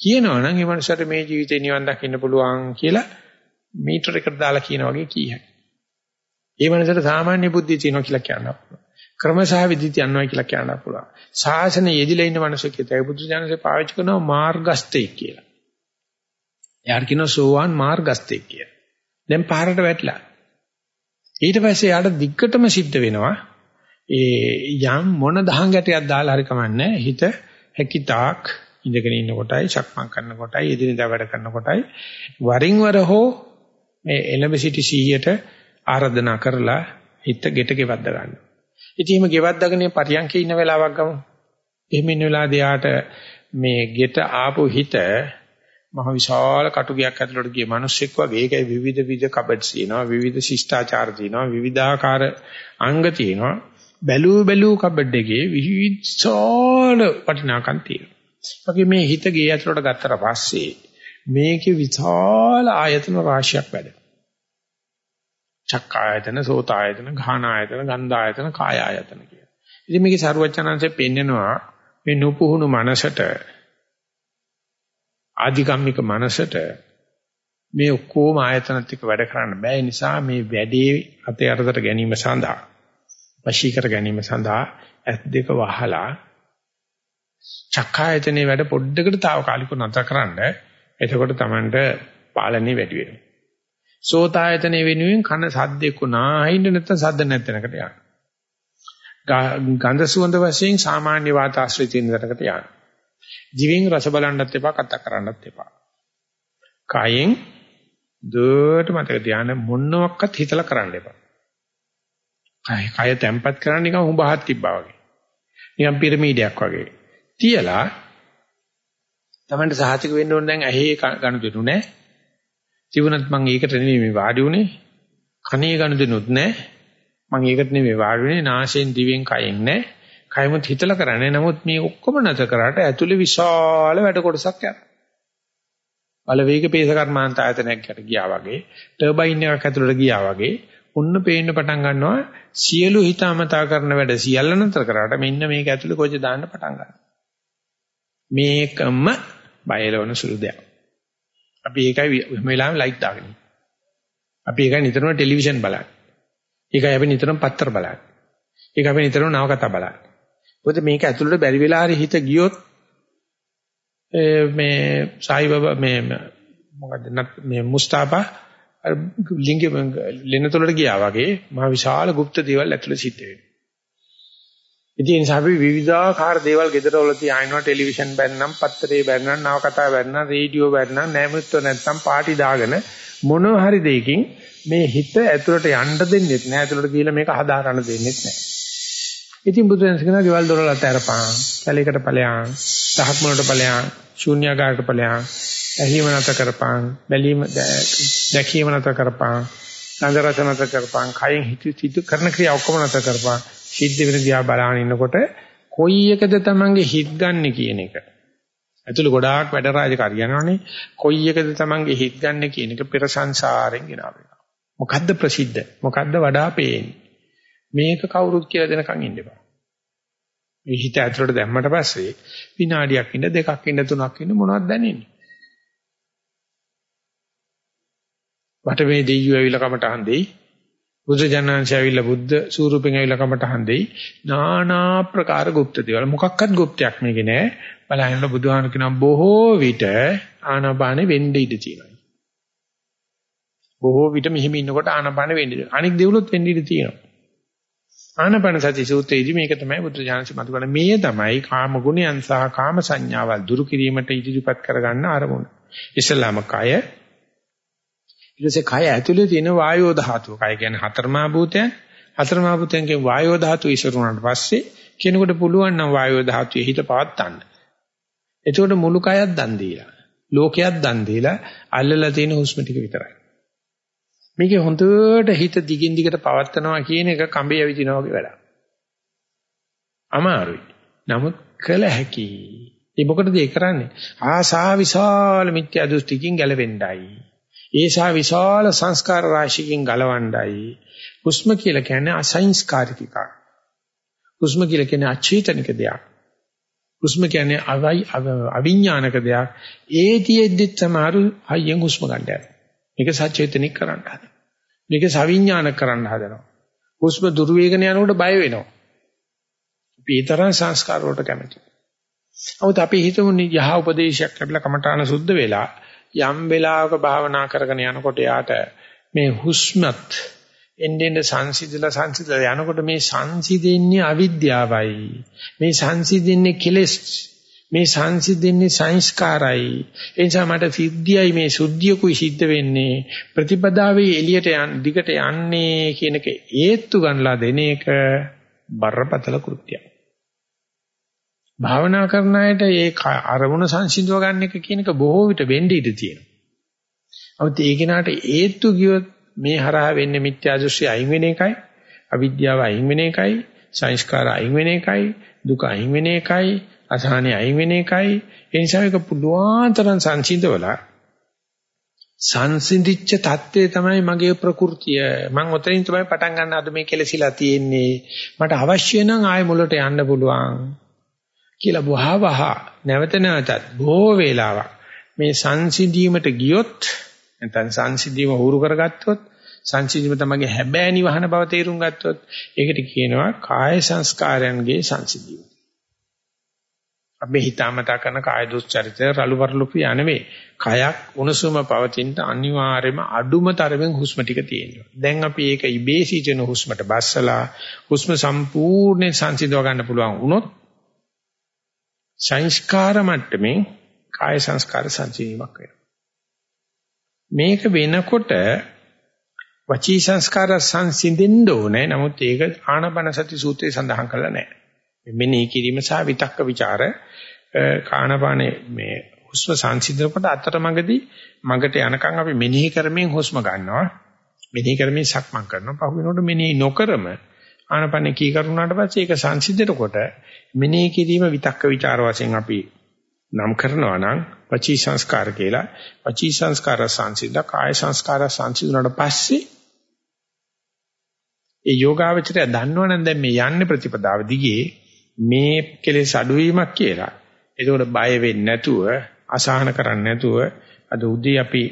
කියනවනම් ඒ මනුස්සයාට මේ ජීවිතේ නිවන් දකින්න පුළුවන් කියලා මීටර එකට දාලා කියන වගේ කීයයි. ඒ මනුස්සයාට සාමාන්‍ය බුද්ධිය තියෙනවා කියලා කියන්න පුළුවන්. ක්‍රමසහ විදි තියනවා කියලා කියන්න පුළුවන්. ශාසනය යෙදිලා ඉන්න මිනිස්සු කියතයි බුදු දහමසේ පාවිච්චි කරනවා මාර්ගස්තේ කියලා. එයාට කියනවා සෝවාන් මාර්ගස්තේ කියලා. දැන් පාරට වැටලා. ඊට පස්සේ යාට දිග්ගටම සිද්ධ වෙනවා ඒ යම් මොන දහං ගැටයක් දාලා හරි කමන්නේ හිත හැකිතාක් ඉඳගෙන ඉන්න කොටයි සක්මන් කරන කොටයි එදිනෙදා වැඩ කරන කොටයි වරින් වර හෝ මේ එළඹ සිටි 100ට ආරාධනා කරලා හිත ගෙට ගෙවද්ද ගන්නවා. ඉතින් එහෙම ගෙවද්දගෙන පරියන්කේ ඉන්න වෙලාවක් ගමු. එහෙම ඉන්න වෙලාවදී යාට මේ ගෙට ආපු හිත මහ විශාල කටුගයක් ඇතුළට ගිය මිනිස්සෙක් වගේ ඒකයි විවිධ විවිධ කබඩ්ස් තියෙනවා විවිධ ශිෂ්ටාචාර තියෙනවා විවිධාකාර අංග තියෙනවා බැලූ බැලූ කබඩ් එකේ විවිධාල වටිනාකම් තියෙනවා. වගේ මේ හිත ගේ ඇතුළට ගත්තට පස්සේ මේකේ විශාල ආයතන රාශියක් වැඩ. චක්ක ආයතන, සෝත ආයතන, ඝාන ආයතන, ගන්ධ ආයතන, කාය ආයතන කියලා. ඉතින් මේකේ සරුවචනංශයෙන් පෙන්නනවා මේ නුපුහුණු මනසට ආධිකම්මික මනසට මේ ඔක්කොම ආයතනත් එක්ක වැඩ කරන්න බෑ නිසා මේ වැඩේ අතේ අරකට ගැනීම සඳහා වශී කර ගැනීම සඳහා ඇස් දෙක වහලා චක්කායතනේ වැඩ පොඩ්ඩකට తాවකාලිකව නතර කරන්න එතකොට Tamanට පාලනේ වැඩි වෙනවා සෝතායතනෙ වෙනුවෙන් කන සද්දෙක නාහින්න නැත්නම් සද්ද නැත්නකට යන්න. ගන්ධ සුවඳ වශයෙන් සාමාන්‍ය වාතාශ්‍රය තියෙන දරකට යන්න. දිවෙන් රස බලන්නත් එපා කතා කරන්නත් එපා. කයෙන් දුවට මතක ධානය මොනවත් හිතලා කරන්න එපා. කය කය තැම්පත් කරන්න නිකන් උඹහත් තිබ්බා වගේ. නිකන් පිරමීඩයක් වගේ. තියලා Tamanට සහතික වෙන්න ඕන දැන් ඇහි ගනුදෙනු නැහැ. තිබුණත් මම ඒකට නෙමෙයි මේ වාඩි උනේ. කනේ ගනුදෙනුත් නැහැ. මම ඒකට නෙමෙයි වාඩි උනේ. නාසයෙන් දිවෙන් කයෙන් නැහැ. කයමුත් හිතලා කරන්නේ. නමුත් මේ ඔක්කොම නැත කරාට ඇතුලේ විශාල වැඩ කොටසක් යනවා. බලවේග පේස කර්මාන්ත ආයතනයක් යට ගියා වගේ, ටර්බයින් එකක් ඇතුළට ගියා වගේ, ඔන්න පේන්න පටන් ගන්නවා සියලු හිතාමතා කරන වැඩ සියල්ල නතර කරාට මෙන්න මේක ඇතුළේ කොච්චර දාන්න පටන් ගන්නවා. මේකම බයලවන සුළු දෙයක්. අපි ඒකයි හැම වෙලාවෙම ලයිට් දාගෙන අපි ඒකයි නිතරම ටෙලිවිෂන් බලන්නේ. ඒකයි අපි නිතරම පත්තර බලන්නේ. ඒක අපි නිතරම නවකතා බලන්නේ. මොකද මේක ඇතුළට බැරි වෙලා හරි හිත ගියොත් මේ සායි බබා මේ මොකද්ද මේ මුස්තාෆා ලිංග ලෙනතොලට ගියා වගේ මහ විශාල গুপ্ত දේවල් ඇතුළේ සිද්ධ වෙනවා. ඉතින් ඒ නිසා අපි විවිධාකාර දේවල් ගෙදරවල තියාිනවා ටෙලිවිෂන් බැන්නම් පත්තරේ බැන්නම් නවකතා බැන්නම් රේඩියෝ බැන්නම් නැමෙත්ව නැත්තම් පාටි දාගෙන මොනවා හරි දෙයකින් මේ හිත ඇතුළට යන්න දෙන්නේ නැහැ ඇතුළට ගිහලා මේක හදාරන්න දෙන්නේ නැහැ. ඉතින් බුදුරජාණන් කියනවා ගෙවල් දොරල අතරපන් කැලේකට ඵලයන් දහක් මොනට ඵලයන් ශූන්‍යagaraට ඵලයන් ඇහිම නැත කරපන් බැලීම දැකීම නැත කරපන් සංග රස නැත කරපන් කයෙන් හිත කරන ක්‍රියා ඔක්කොම නැත කරපන් සිද්ධ වෙන දිහා බලන ඉන්නකොට කොයි එකද Tamange හිත ගන්න කියන එක. ඇතුළ ගොඩාක් වැඩ රාජකාරී යනවනේ. කොයි එකද Tamange හිත ගන්න කියන එක පෙර සංසාරෙන් ගෙනාවා. මොකද්ද ප්‍රසිද්ධ? මොකද්ද වඩා පේන්නේ? මේක කවුරුත් කියලා දෙනකන් ඉන්න එපා. මේ හිත ඇතුලට දැම්මට පස්සේ විනාඩියක් ඉන්න දෙකක් ඉන්න තුනක් ඉන්න මොනවද දැනෙන්නේ? වට මේ දෙයියෝ ඇවිල්ලා කමට හන්දෙයි. බුද්ධ ජනනාංශය ඇවිල්ලා බුද්ධ ස්වරූපෙන් ඇවිල්ලා කමට හන්දෙයි. নানা ප්‍රකාර গুপ্ত දේවල් මොකක්වත් গুপ্তයක් මේකේ නෑ. බලහින්න බුදුහාම කියනවා බොහෝ විට ආනාපානෙ වෙන්න ඉඩ තියෙනවා. බොහෝ විට මෙහිම ඉන්නකොට ආනාපානෙ වෙන්න ඉඩ. අනික් දේවලුත් වෙන්න ඉඩ තියෙනවා. ආනාපාන සති සූත්‍රයේදී මේක තමයි බුදු ජානංශ මතු කරන්නේ. මේ තමයි කාම ගුණයන් සහ කාම සංඥාවල් දුරු කිරීමට ඉදිරිපත් කරගන්න අරමුණ. ඉස්ලාම කය ඊට පස්සේ කය ඇතුලේ තියෙන වායෝ ධාතුව. කය කියන්නේ හතරමා භූතයන්. හතරමා භූතයන්ගේ වායෝ ධාතුව ඉස්සරුණාට පස්සේ කෙනෙකුට පුළුවන් නම් වායෝ ධාතුවේ හිත පවත්තන්න. එතකොට මුළු කයත් දන් දීලා, ලෝකයක් දන් දීලා අල්ලලා තියෙන හුස්ම ටික විතරයි. මේකේ හොඳට හිත දිගින් දිගට පවත්නවා කියන එක කඹේ ඇවිදිනවා වගේ වැඩක්. අමාරුයි. නමුත් කළ හැකියි. ඒ මොකටද ඒ කරන්නේ? ආසා විශාල මිත්‍යා දෘෂ්ටිකින් ගැලවෙන්නයි. ඒසා විශාල සංස්කාර රාශියකින් ගලවණ්ඩයි. හුස්ම කියලා කියන්නේ අසංස්කාරික එකක්. හුස්ම කියලා කියන්නේ අචේතනික දෙයක්. හුස්ම කියන්නේ අවයි අවිඥානික දෙයක්. ඒතියෙද්දි සමහරු හයියෙන් හුස්ම ගන්න යනවා. මේක සචේතනික කරන්න හදනවා. මේක සවිඥානික කරන්න හදනවා. හුස්ම දුර වේගන යනකොට බය වෙනවා. අපි ඒ තරම් සංස්කාර වලට කැමතියි. නමුත් අපි හිතමු යහ උපදේශයක් ලැබිලා කමඨාන සුද්ධ වෙලා යම් වෙලාවක භාවනා කරගෙන යනකොට යාට මේ හුස්මත් එන්නේ සංසිඳලා සංසිඳලා යනකොට මේ සංසිඳෙන්නේ අවිද්‍යාවයි. මේ සංසිඳෙන්නේ කෙලෙස්. මේ සංසිඳෙන්නේ සංස්කාරයි. ඒ නිසා මට සිද්ධියයි මේ සුද්ධියකුයි සිද්ධ වෙන්නේ ප්‍රතිපදාවේ එළියට යන දිගට යන්නේ කියන එක ඒත්තු ගන්නලා දෙන එක බරපතල කෘත්‍යයක්. භාවනා කරන අයට ඒ අරමුණ සංසිඳව ගන්න එක කියන එක බොහෝ විට වෙන්නේ ඉඳී තියෙනවා. අවුත් ඒ කෙනාට ඒත්තු ගියොත් මේ හරහා වෙන්නේ මිත්‍යා දෘෂ්ටි අයින් වෙන එකයි, අවිද්‍යාව අයින් වෙන එකයි, සංස්කාර අයින් වෙන එකයි, දුක අයින් වෙන එකයි, අසහනෙ අයින් වෙන එකයි. ඒ නිසා ඒක පුළුවන් තරම් සංසිඳවලා සංසිඳිච්ච தත්ත්වය තමයි මගේ ප්‍රകൃතිය. මම ඔතනින් තමයි පටන් ගන්න අද මේ කෙලසිලා තියෙන්නේ. මට අවශ්‍ය නම් ආයෙ මුලට යන්න පුළුවන්. කියලා වහවහ නැවත නැවතත් බොහෝ වේලාවක් මේ සංසිඳීමට ගියොත් නැත්නම් සංසිද්ධියම හුරු කරගත්තොත් සංසිද්ධියම තමයි හැබෑ නිවහන බව තේරුම් ගත්තොත් ඒකට කියනවා කාය සංස්කාරයන්ගේ සංසිද්ධිය. අපි හිතාමතා කරන කාය දුස්චරිතය රළු වරළු ක්‍රියා නෙවෙයි. කයක් උණුසුම පවතිනට අනිවාර්යයෙන්ම අඩුම තරමින් හුස්ම ටික තියෙනවා. දැන් අපි ඒක ඉබේ සිටින හුස්මට බස්සලා හුස්ම සම්පූර්ණයෙන් සංසිඳව ගන්න පුළුවන් වුණොත් සංස්කාර මට්ටමින් කාය සංස්කාර සංසිඳීමක් වෙනවා. මේක වෙනකොට වචී සංස්කාර සංසිඳෙන්න ඕනේ. නමුත් ඒක ආනපන සති සූත්‍රයේ සඳහන් කරලා නැහැ. මෙනෙහි කිරීම සහ විතක්ක ਵਿਚාර කානපානේ මේ හුස්ම සංසිඳනකොට අතරමඟදී මඟට යනකම් අපි මෙනෙහි කරමින් හුස්ම ගන්නවා. මෙනෙහි කරමින් සක්මන් කරනවා. පහු වෙනකොට මෙනෙහි නොකරම ආනපනේ කී කරුණාට පස්සේ ඒක සංසිඳනකොට මෙනෙහි කිරීම විතක්ක ਵਿਚාර වශයෙන් අපි නම් කරනවා නම් වචී සංස්කාර කියලා වචී සංස්කාර සංසිඳ කාය සංස්කාර සංසිඳුණාට පස්සේ ඒ යෝගාවචරය දන්නවනම් දැන් මේ යන්නේ ප්‍රතිපදාව දිගේ මේ කෙලෙස් අඩුවීමක් කියලා. ඒකෝට බය වෙන්නේ නැතුව අසහන කරන්නේ නැතුව අද උදේ අපි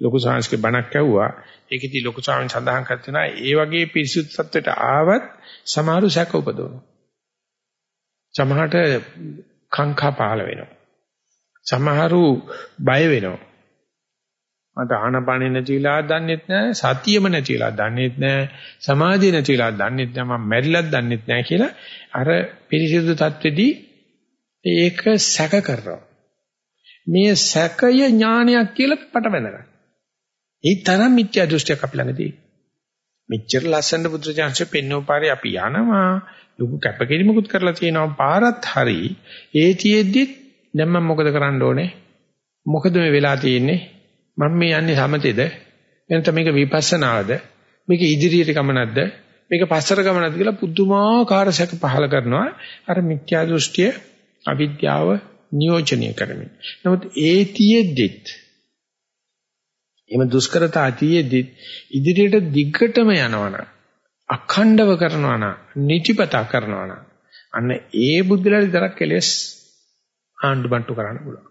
ලොකු සංස්කෘතික බණක් ඇහුවා. ඒකෙදි ලොකු ස්වාමීන් සඳහන් කරනවා ඒ වගේ පිරිසුදු තත්වයට ආවත් සමහරු සැක උපදවනවා. සමහරට කංකා පහළ වෙනවා. සමහරු බය වෙනවා. මට ආනපානෙ නැතිලා දන්නෙත් නැහැ සතියෙම නැතිලා දන්නෙත් නැහැ සමාධිය නැතිලා දන්නෙත් නැහැ මම මැරිලත් දන්නෙත් නැහැ කියලා අර පිරිසිදු තත්වෙදී ඒක සැක කරනවා මේ සැකය ඥානයක් කියලා පටවැඳගන්න. ඒ තරම් මිත්‍යා දෘෂ්ටියක් අපි ළඟ තියෙනවා. මෙච්චර ලස්සන බුදුචාන්සේ පෙන්වෝ පාරේ අපි යනවා ලොකු කැපකිරීමකුත් කරලා තියෙනවා පාරත් හරි ඒතියෙද්දි දැන් මම මොකද කරන්න ඕනේ මොකද මේ වෙලා තියෙන්නේ මම මේ යන්නේ සමතේද? එනත මේක විපස්සනාද? මේක ඉදිරියට ගමනක්ද? මේක පස්සට ගමනක්ද කියලා පුදුමාකාර සැක පහල කරනවා. අර මිත්‍යා දෘෂ්ටිය අවිද්‍යාව නියෝජනය කරමින්. නමුත් ඒතියෙද්දිත් එම දුෂ්කරතා ඇතියෙද්දි ඉදිරියට දිග්ගටම යනවනම් අඛණ්ඩව කරනවනම් නිතිපතා කරනවනම් අන්න ඒ බුද්ධලට විතරක් කෙලස් ආණ්ඩු බන්ටු කරන්න පුළුවන්.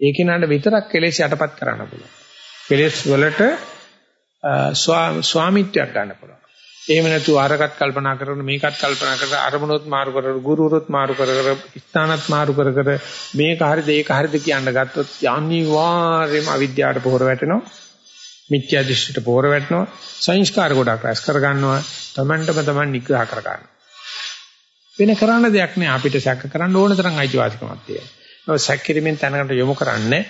ඒ කෙනාට විතරක් කෙලස් යටපත් කරන්න පුළුවන්. කෙලස් වලට ස්වාමිත්වයක් ගන්න පුළුවන්. එහෙම නැතු අරකට කල්පනා කරන මේකත් කල්පනා කර අරමුණොත් මාරු කර ගුරුවරුත් මාරු කර කර ස්ථානත් මාරු කර කර මේක හරිද ඒක හරිද කියන්න ගත්තොත් අනිවාර්යයෙන්ම අවිද්‍යාවට පොහොර වැටෙනවා. මිත්‍යා දෘෂ්ටියට පෝර වැටෙනවා. සංස්කාර ගොඩක් රැස් කර ගන්නවා තමන්ටම තමන් නිග්‍රහ කර ගන්නවා වෙන කරන්න දෙයක් නෑ. අපිට සැක කරන්න ඕන තරම් අයිතිවාසිකමක් තියෙනවා. ඒක සැකකිරීමෙන් තැනකට යොමු කරන්නේ.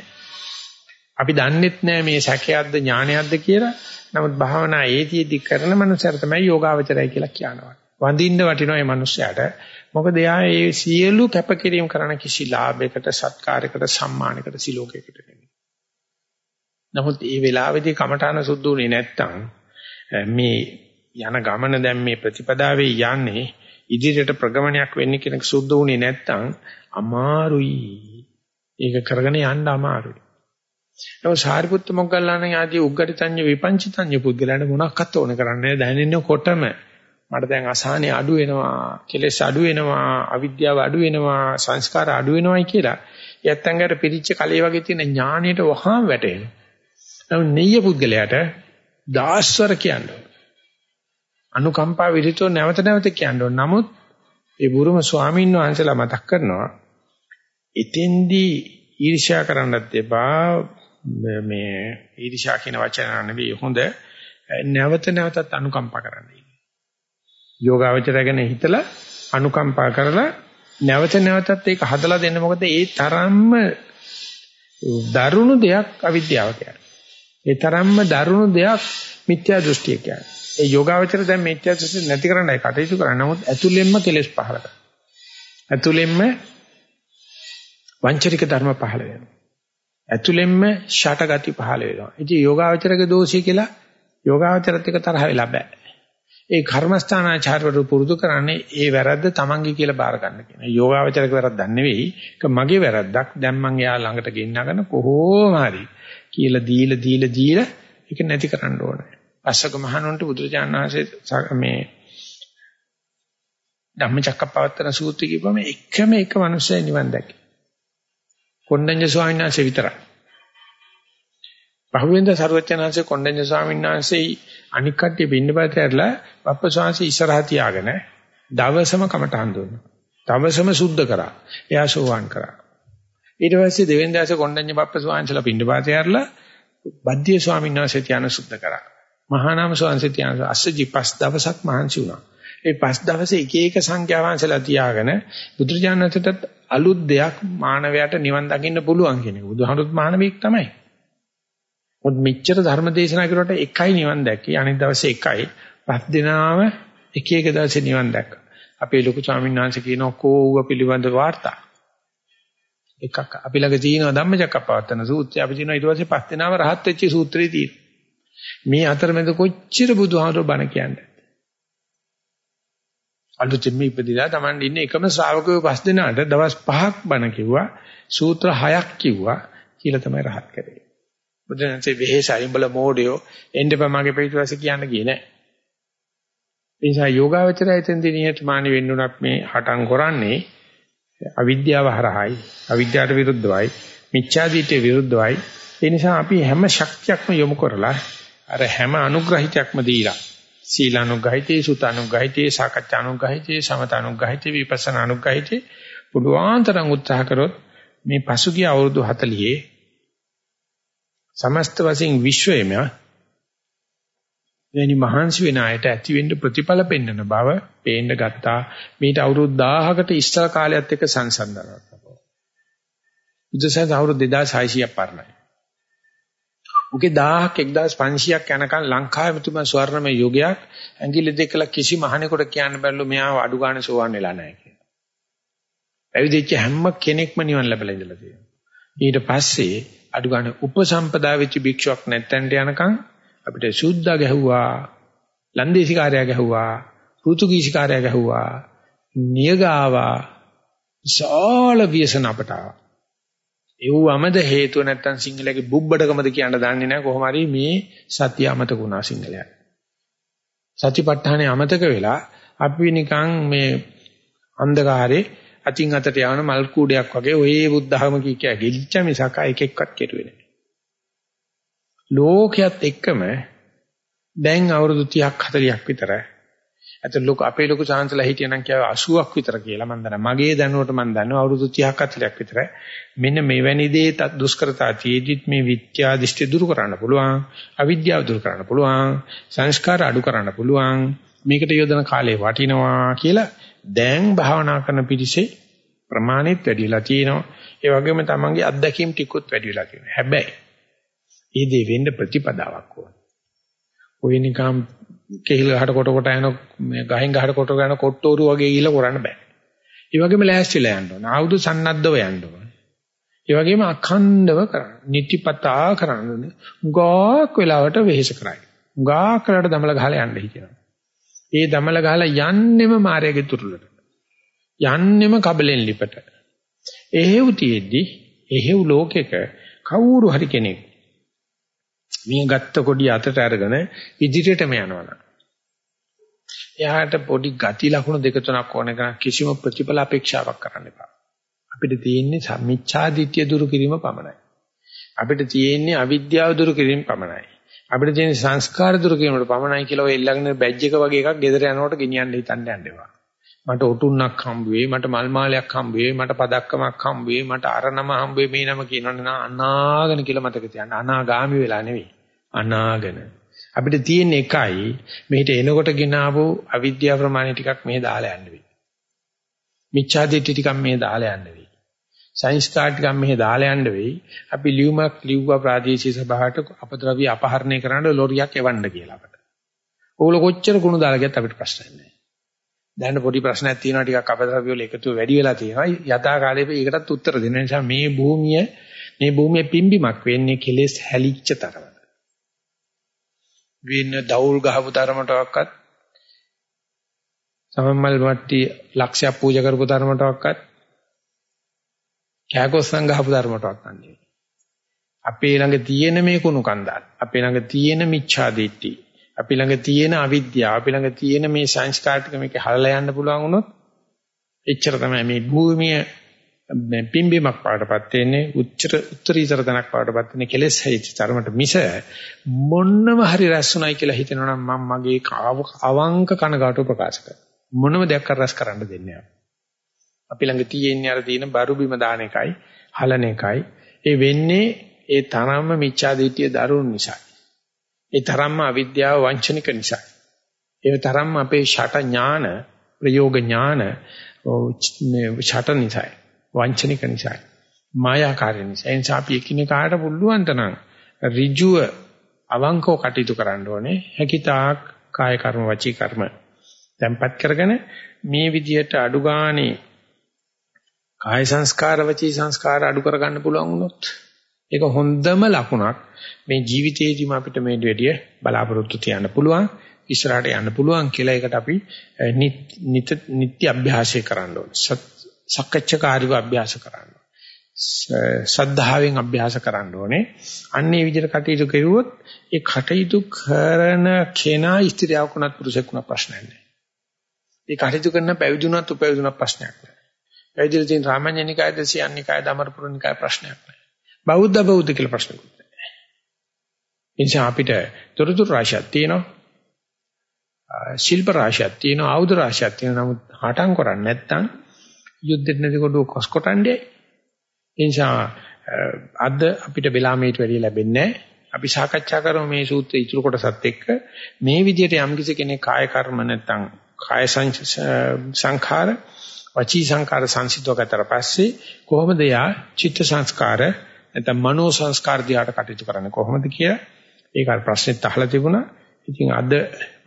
අපි දන්නෙත් නෑ මේ සැකයක්ද ඥානයක්ද කියලා. නමුත් භාවනා ඒතිෙදි කරන මනුස්සයර තමයි යෝගාවචරය කියලා කියනවා. වඳින්න වටිනවා මේ මනුස්සයාට. මොකද එයා ඒ සියලු කැපකිරීම කරන කිසි ලාභයකට සත්කාරයකට සම්මානයකට සිලෝකයකට නෙමෙයි. නමුත් මේ වෙලාවේදී කමඨාන සුද්ධුනේ නැත්තම් මේ යන ගමන දැන් මේ ප්‍රතිපදාවේ යන්නේ ඉදිරියට ප්‍රගමනයක් වෙන්නේ කෙනෙක් සුද්ධ වුණේ නැත්තම් අමාරුයි. ඒක කරගෙන යන්න අමාරුයි. නමුත් සාරිපුත්ත මොග්ගල්ලාණන් ආදී උග්ගටිතඤ්ඤ විපංචිතඤ්ඤ පුද්ගලයන්ට මොනක්වත් ඕන කරන්නේ දැනෙන්නකොටම මට දැන් අසහනේ අඩු වෙනවා, කෙලෙස් අඩු වෙනවා, අවිද්‍යාව අඩු වෙනවා, සංස්කාර අඩු වෙනවායි කියලා. යත්තංගට පිරිච්ච කලේ වගේ තියෙන ඥාණයට වහාම වැටෙනවා. නමුත් නෙయ్య පුද්ගලයාට දාස්වර කියන්නේ. අනුකම්පා විරිතෝ නැවත නැවත කියන්නේ. නමුත් ඒ බුරුම ස්වාමීන් වහන්සේලා මතක් කරනවා එතෙන්දී ඊර්ෂ්‍යා කරන්නත් එපා මේ ඊර්ෂ්‍යා කියන වචන නෙවෙයි හොඳ නැවත නැවතත් අනුකම්පා කරන්න. යෝගාවචරය ගැන හිතලා අනුකම්පා කරලා නැවත නැවතත් ඒක හදලා දෙන්න මොකද ඒ තරම්ම දරුණු දෙයක් අවිද්‍යාව කියන්නේ. ඒ තරම්ම දරුණු දෙයක් මිත්‍යා දෘෂ්ටිය කියන්නේ. ඒ යෝගාවචර දැන් මිත්‍යා දෘෂ්ටි නැති කරන්නයි කටයුතු කරන්නේ. නමුත් ඇතුළෙන්ම කෙලෙස් පහළ කරනවා. ඇතුළෙන්ම වංචනික ධර්ම පහළ වෙනවා. ඇතුළෙන්ම ෂටගති පහළ වෙනවා. ඉතින් යෝගාවචරගේ දෝෂය කියලා යෝගාවචරත් එක තරහ වෙලා බෑ. ඒ කර්මස්ථානාචාරවරු පුරුදු කරන්නේ ඒ වැරද්ද තමන්ගේ කියලා බාර ගන්න කියන. යෝගාවචරක වැරද්දක් නෙවෙයි. ඒක මගේ වැරද්දක්. දැන් මං එයා ළඟට ගෙන්නගෙන කොහොම හරි කියලා දීලා දීලා දීලා ඒක නැති කරන්න ඕනේ. අස්සක මහණුන්ට බුදුරජාණන් වහන්සේ මේ ධම්මචක්කප්පවත්තන සූත්‍රය කියපුවම එකම එක මනුස්සයෙක් නිවන් දැක්කේ. කොණ්ඩඤ්ඤ ස්වාමීන් වහන්සේ විතරයි. පහුවෙන්ද සරුවචනහන්සේ කොණ්ඩඤ්ඤ ස්වාමීන් වහන්සේ අනික් කට්ටිය බින්නපත ඇරලා බප්ප ස්වාමීන් ඉස්සරහා තියාගෙන දවසම කමටහන් දුන්නා. දවසම සුද්ධ කරා. එයා සෝවාන් කරා. ඊට පස්සේ දෙවෙන්දාසේ කොණ්ඩඤ්ඤ බප්ප ස්වාමීන්සලා බින්නපත ඇරලා බද්දිය ස්වාමීන් වහන්සේ තියාන සුද්ධ කරා. මහානාම ස්වාමීන් වහන්සේ තියාන අස්සජි පස් දවසක් මහන්සි වුණා. ඒ පස් දවසේ එක එක සංඛ්‍යා වංශලා තියාගෙන බුදුරජාණන්සේටත් අලුත් දෙයක් මානවයාට නිවන් දකින්න පුළුවන් කියන එක. බුදුහාමුදුරුත් මානවික තමයි. මොකද මෙච්චර ධර්ම දේශනා කරුවට එකයි නිවන් දැක්කේ. අනිත් දවසේ එකයි. පස් දිනාම එක එක දවසේ නිවන් දැක්කා. අපේ ලොකු ස්වාමීන් වහන්සේ කියනවා කෝව පිළිබඳ වාර්තා. එකක් අපි ළඟ තියෙනවා ධම්මචක්කප්පවත්තන සූත්‍රය. අපි කියනවා ඊට පස්සේ පස් දිනාම රහත් වෙච්ච සූත්‍රය තියෙනවා. මේ අතරමැද කොච්චර බුදුහාමුදුරුවෝ බණ කියන්නේ. අලුතින්ම ඉපදිලා Taman ඉන්නේ එකම ශ්‍රාවකයෝ පස් දෙනාට දවස් 5ක් බණ කිව්වා සූත්‍ර 6ක් කිව්වා කියලා තමයි රහත් කරේ. බුදුන්සේ වෙහෙසයි උඹල මෝඩයෝ එන්න බමගේ පිටුවස කියන්න ගියේ නෑ. ඒ නිසා යෝගාවචරය එතෙන්දී නිහතමානී වෙන්න උනත් මේ හටන් කරන්නේ අවිද්‍යාව හරහායි අවිද්‍යාවට විරුද්ධවයි මිච්ඡාදීත්‍ය විරුද්ධවයි. ඒ නිසා අපි හැම ශක්තියක්ම යොමු කරලා අර හැම අනුග්‍රහිතයක්ම දීලා සීලානුගහිතේ සුතානුගහිතේ සාකච්ඡානුගහිතේ සමතානුගහිතේ විපස්සනානුගහිතේ පුදුආන් තරම් උත්සාහ කරොත් මේ පසුගිය අවුරුදු 40 සමස්ත වශයෙන් විශ්වයේම එනි මහන්සි වෙන අයට ඇති වෙන්න ප්‍රතිඵල පෙන්වන බව පේන්න ගත්තා මේට අවුරුදු 1000කට ඉස්සර කාලයත් එක්ක සංසන්දනයක් කරනවා. බුදුසසුන අවුරුදු 2600ක් පරණයි. උගේ 1000ක් 1500ක් යනකම් ලංකාවේ තුම ස්වර්ණමය යුගයක් ඇඟිලි දෙකල කිසි මහණෙකුට කියන්න බැරිලු මෙයා අඩු ගන්න සෝවන් වෙලා නැහැ කියලා. පැවිදිච්ච හැම කෙනෙක්ම නිවන් ලැබලා ඉඳලා තියෙනවා. ඊට පස්සේ අඩු ගන්න උපසම්පදා වෙච්ච භික්ෂුවක් නැත්තන්ට යනකම් අපිට සුද්ධා ගැහුවා, ලන්දේසිකාරයා ගැහුවා, පෘතුගීසිකාරයා ගැහුවා, නියගාවා, සාල වියසන අපට ආවා. ඒවමද හේතුව නැත්තම් සිංහලයේ බුබ්බඩකමද කියන්න දන්නේ නැහැ කොහොම හරි මේ සත්‍ය අමතක වුණා සිංහලයන්. සතිපට්ඨානේ අමතක වෙලා අපි නිකන් මේ අන්ධකාරේ අතින් අතට යන මල් කූඩයක් වගේ ඔය බුද්ධ ධර්ම කී කිය ගෙලිච්ච මිසක එක එක්කත් කෙරුවේ නැහැ. ලෝකයක් එක්කම දැන් අවුරුදු 30ක් 40ක් විතර ඇතන ලොකු අපේ ලොකු සාංශලා හිටියනම් කියව 80ක් විතර කියලා මම දන්නවා. මගේ දැනුවට මම දන්නවා අවුරුදු 30ක් 40ක් විතර. මෙන්න මෙවැනි දේ දුෂ්කරතා තියේදිත් මේ විත්‍යා දෘෂ්ටි දුරු කරන්න පුළුවන්. අවිද්‍යාව දුරු කරන්න පුළුවන්. සංස්කාර අඩු කරන්න පුළුවන්. මේකට යොදන කාලේ වටිනවා කියලා දැන් භාවනා කරන පිරිසේ ප්‍රමාණිත වැඩි වෙලා තියෙනවා. ඒ වගේම තමන්ගේ අත්දැකීම් ටිකුත් වැඩි වෙලා තියෙනවා. හැබැයි මේ දේ වෙන්න ප්‍රතිපදාවක් ඕන. ඔය නිකම් කෙහිල් ගහට කොට කොට යන මේ ගහෙන් ගහට කොට යන කොට්ටෝරු වගේ ගිහිල්ලා කරන්න බෑ. ඒ වගේම ලෑස්තිලා යන්න ඕන. ආයුධ සන්නද්ධව යන්න ඕන. ඒ වගේම අඛණ්ඩව කරන්න. නිතිපතා කරන්න. ගාක් වෙලාවට වෙහෙස කරයි. ගාක් වෙලාවට දමල ගහලා යන්න හිතෙනවා. ඒ දමල ගහලා යන්නෙම මායාවේ තුරුලට. යන්නෙම කබලෙන් ලිපට. එහෙව් තියෙද්දි එහෙව් ලෝකෙක කවුරු හරි කෙනෙක් මේ ගත්ත කොඩිය අතට අරගෙන ඉදිරියටම යනවනම් එයාට පොඩි ගති ලක්ෂණ දෙක තුනක් ඕන එක කිසිම ප්‍රතිඵල අපේක්ෂාවක් කරන්න එපා. අපිට තියෙන්නේ සම්මිච්ඡාදිත්‍ය දුරු කිරීම පමණයි. අපිට තියෙන්නේ අවිද්‍යාව දුරු කිරීම පමණයි. අපිට තියෙන සංස්කාර දුරු කිරීමට පමණයි කියලා ඔය ඊළඟට බැජ් එක වගේ එකක් ගෙදර යනකොට ගෙනියන්න හිතන්න යන්න එපා. මට ඔටුන්නක් හම්බ වෙයි, මට මල් මාලයක් හම්බ වෙයි, මට පදක්කමක් හම්බ වෙයි, මට අරනම හම්බ වෙයි මේ නම කියනවනේ අනාගන කියලා මතක තියාගන්න. අනාගාමි වෙලා නෙවෙයි. අනාගන. අපිට තියෙන එකයි මෙහිට එනකොට ගෙනාවු අවිද්‍යාව ප්‍රමාණය ටිකක් මෙහෙ දාලා යන්න වෙයි. මිච්ඡාදිට්ඨි ටිකක් මෙහෙ දාලා යන්න වෙයි. සයින්ස් කාඩ් ටිකක් මෙහෙ දාලා යන්න වෙයි. අපි ලියුමක් ලිව්වා ප්‍රාදේශීය සභාවට අපද්‍රව්‍ය අපහරණය කරන්න ලොරියක් එවන්න කියලා අපට. ඕගොල්ලෝ කොච්චර කුණු දාලා ගියත් අපිට ප්‍රශ්නයක් නැහැ. දැන් පොඩි ප්‍රශ්නයක් තියෙනවා ටිකක් අපද්‍රව්‍ය වල එකතු වැඩි වෙලා තියෙනවා. යථා කාලයේ ඒකටත් උත්තර දෙන්න නිසා මේ භූමිය මේ භූමියේ පිම්බිමක් වෙන්නේ කෙලෙස් හැලිච්ච තරම. වෙන දවුල් ගහපු තරමටවත් සමමල් මට්ටි ලක්ෂයක් පූජා කරපු තරමටවත් කෑකොස්සන් ගහපු ධර්මයටවත් නැහැ. අපේ ළඟ තියෙන මේ කුණු කන්දල්, අපේ ළඟ තියෙන මිච්ඡා දිට්ඨි, අපි ළඟ තියෙන අවිද්‍යාව, අපි ළඟ තියෙන මේ සංස්කාර ටික මේක හලලා යන්න පුළුවන් වුණොත් එච්චර තමයි මේ භූමිය මේ පිම්බීමක් පාඩපත් වෙන්නේ උච්චර උත්තරීතර තනක් පාඩපත් වෙන්නේ කෙලෙස් හේච්ච තරමට මිස මොන්නම හරි රැස්ුණයි කියලා හිතනවා නම් මම මගේ අවංක කනගාටු ප්‍රකාශ කරනවා මොනම දෙයක් රැස් කරන්න දෙන්නේ නැහැ අපි ළඟ තියෙන්නේ අර තියෙන බරු බිම දාන එකයි, හලන එකයි. ඒ වෙන්නේ ඒ තරම්ම මිච්ඡා දිටිය දරුණු නිසා. ඒ තරම්ම අවිද්‍යාව වංචනික නිසා. ඒ තරම්ම අපේ ෂට ඥාන, ප්‍රයෝග ඥාන ෂට නිසා. වංචනික නිසා. මායාකාරී නිසා. ඒ නිසා අපි එකිනෙකාට පුළුවන් තරම් ඍජුව අවංකව කටයුතු කරන්න ඕනේ. හැකිතාක් කාය කර්ම වචී කර්ම tempat කරගෙන මේ විදියට අඩු ගානේ කාය සංස්කාර වචී සංස්කාර අඩු කරගන්න පුළුවන් වුණොත් ඒක හොඳම ලකුණක් මේ ජීවිතේදීම අපිට මේ දෙවිය බලාපොරොත්තු තියන්න පුළුවන් ඉස්සරහට යන්න පුළුවන් කියලා ඒකට අපි නිත්‍ය අභ්‍යාසය කරන්න ඕනේ සක්කච්ඡාකාරීව අභ්‍යාස කරන්න සද්ධාවෙන් අභ්‍යාස කරන්න ඕනේ අන්නේ විදිහට කටයුතු කරුවොත් ඒ කටයුතු කරන කෙනා ස්ත්‍රියක් වුණත් පුරුෂයෙක් වුණත් ප්‍රශ්නයක් නැහැ ඒ කටයුතු කරන පැවිදුණත් උපවිදුණත් ප්‍රශ්නයක් නැහැ පැවිදිලා තියෙන සාමාන්‍ය නිකාය දසියන් නිකාය දමරපුර නිකාය ප්‍රශ්නයක් නෑ. බෞද්ධ බෞද්ධ කියලා ප්‍රශ්නකුත් නෑ. ඒ නිසා අපිට තොරතුරු රාශියක් තියෙනවා. ශිල්ප රාශියක් තියෙනවා, ආයුධ රාශියක් තියෙනවා. නමුත් හටම් කරන්නේ නැත්නම් යුද්ධෙත් නැති කොට කොස්කොටන්නේ. ඒ නිසා අද අපිට වෙලා මේට වැඩි ලැබෙන්නේ අපි සාකච්ඡා කරමු මේ සූත්‍රයේ ඉතුරු කොටසත් එක්ක මේ විදිහට යම් කෙනෙක් කාය කර්ම නැත්නම් කාය සංඛාර වචී සංකාර සංසිද්ධව ගතට පස්සේ කොහොමද යා චිත්ත සංස්කාර නැත්නම් මනෝ සංස්කාර දිහාට කටයුතු කරන්නේ කොහොමද කියලා ඒක අර ප්‍රශ්නෙත් අහලා තිබුණා. ඉතින් අද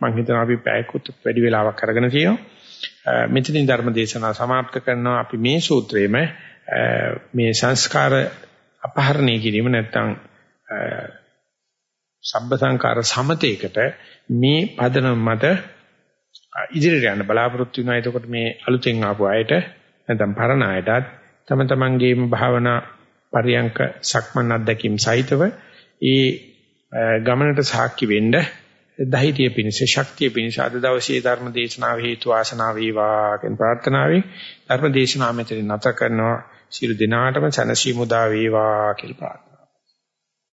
මම හිතනවා අපි පැයකුත් වැඩි වෙලාවක් අරගෙන තියෙනවා. මෙතනින් ධර්ම දේශනාව સમાપ્ત කරනවා අපි මේ සූත්‍රයේම මේ සංස්කාර අපහරණය කිරීම නැත්නම් සබ්බ සංකාර සමතේකට මේ පදනම මත ඉදිරියට යන්න බලාපොරොත්තු වෙනවා. එතකොට මේ අලුතෙන් ආපු අයට නැත්නම් පරණ අයටත් තම තමන්ගේම භාවනා පරියංක සක්මන් අත්දැකීම් සහිතව ඒ ගමනට සාක්ෂි වෙන්න ධෛර්යය පිණිස ශක්තිය පිණිස අද දවසේ ධර්ම දේශනාව හේතු ආසනාව වේවා කියන ප්‍රාර්ථනාවෙන් ධර්ම දේශනාව මෙතන නැත කරනවා. සියලු දිනාටම සනසීමු දා වේවා කියලා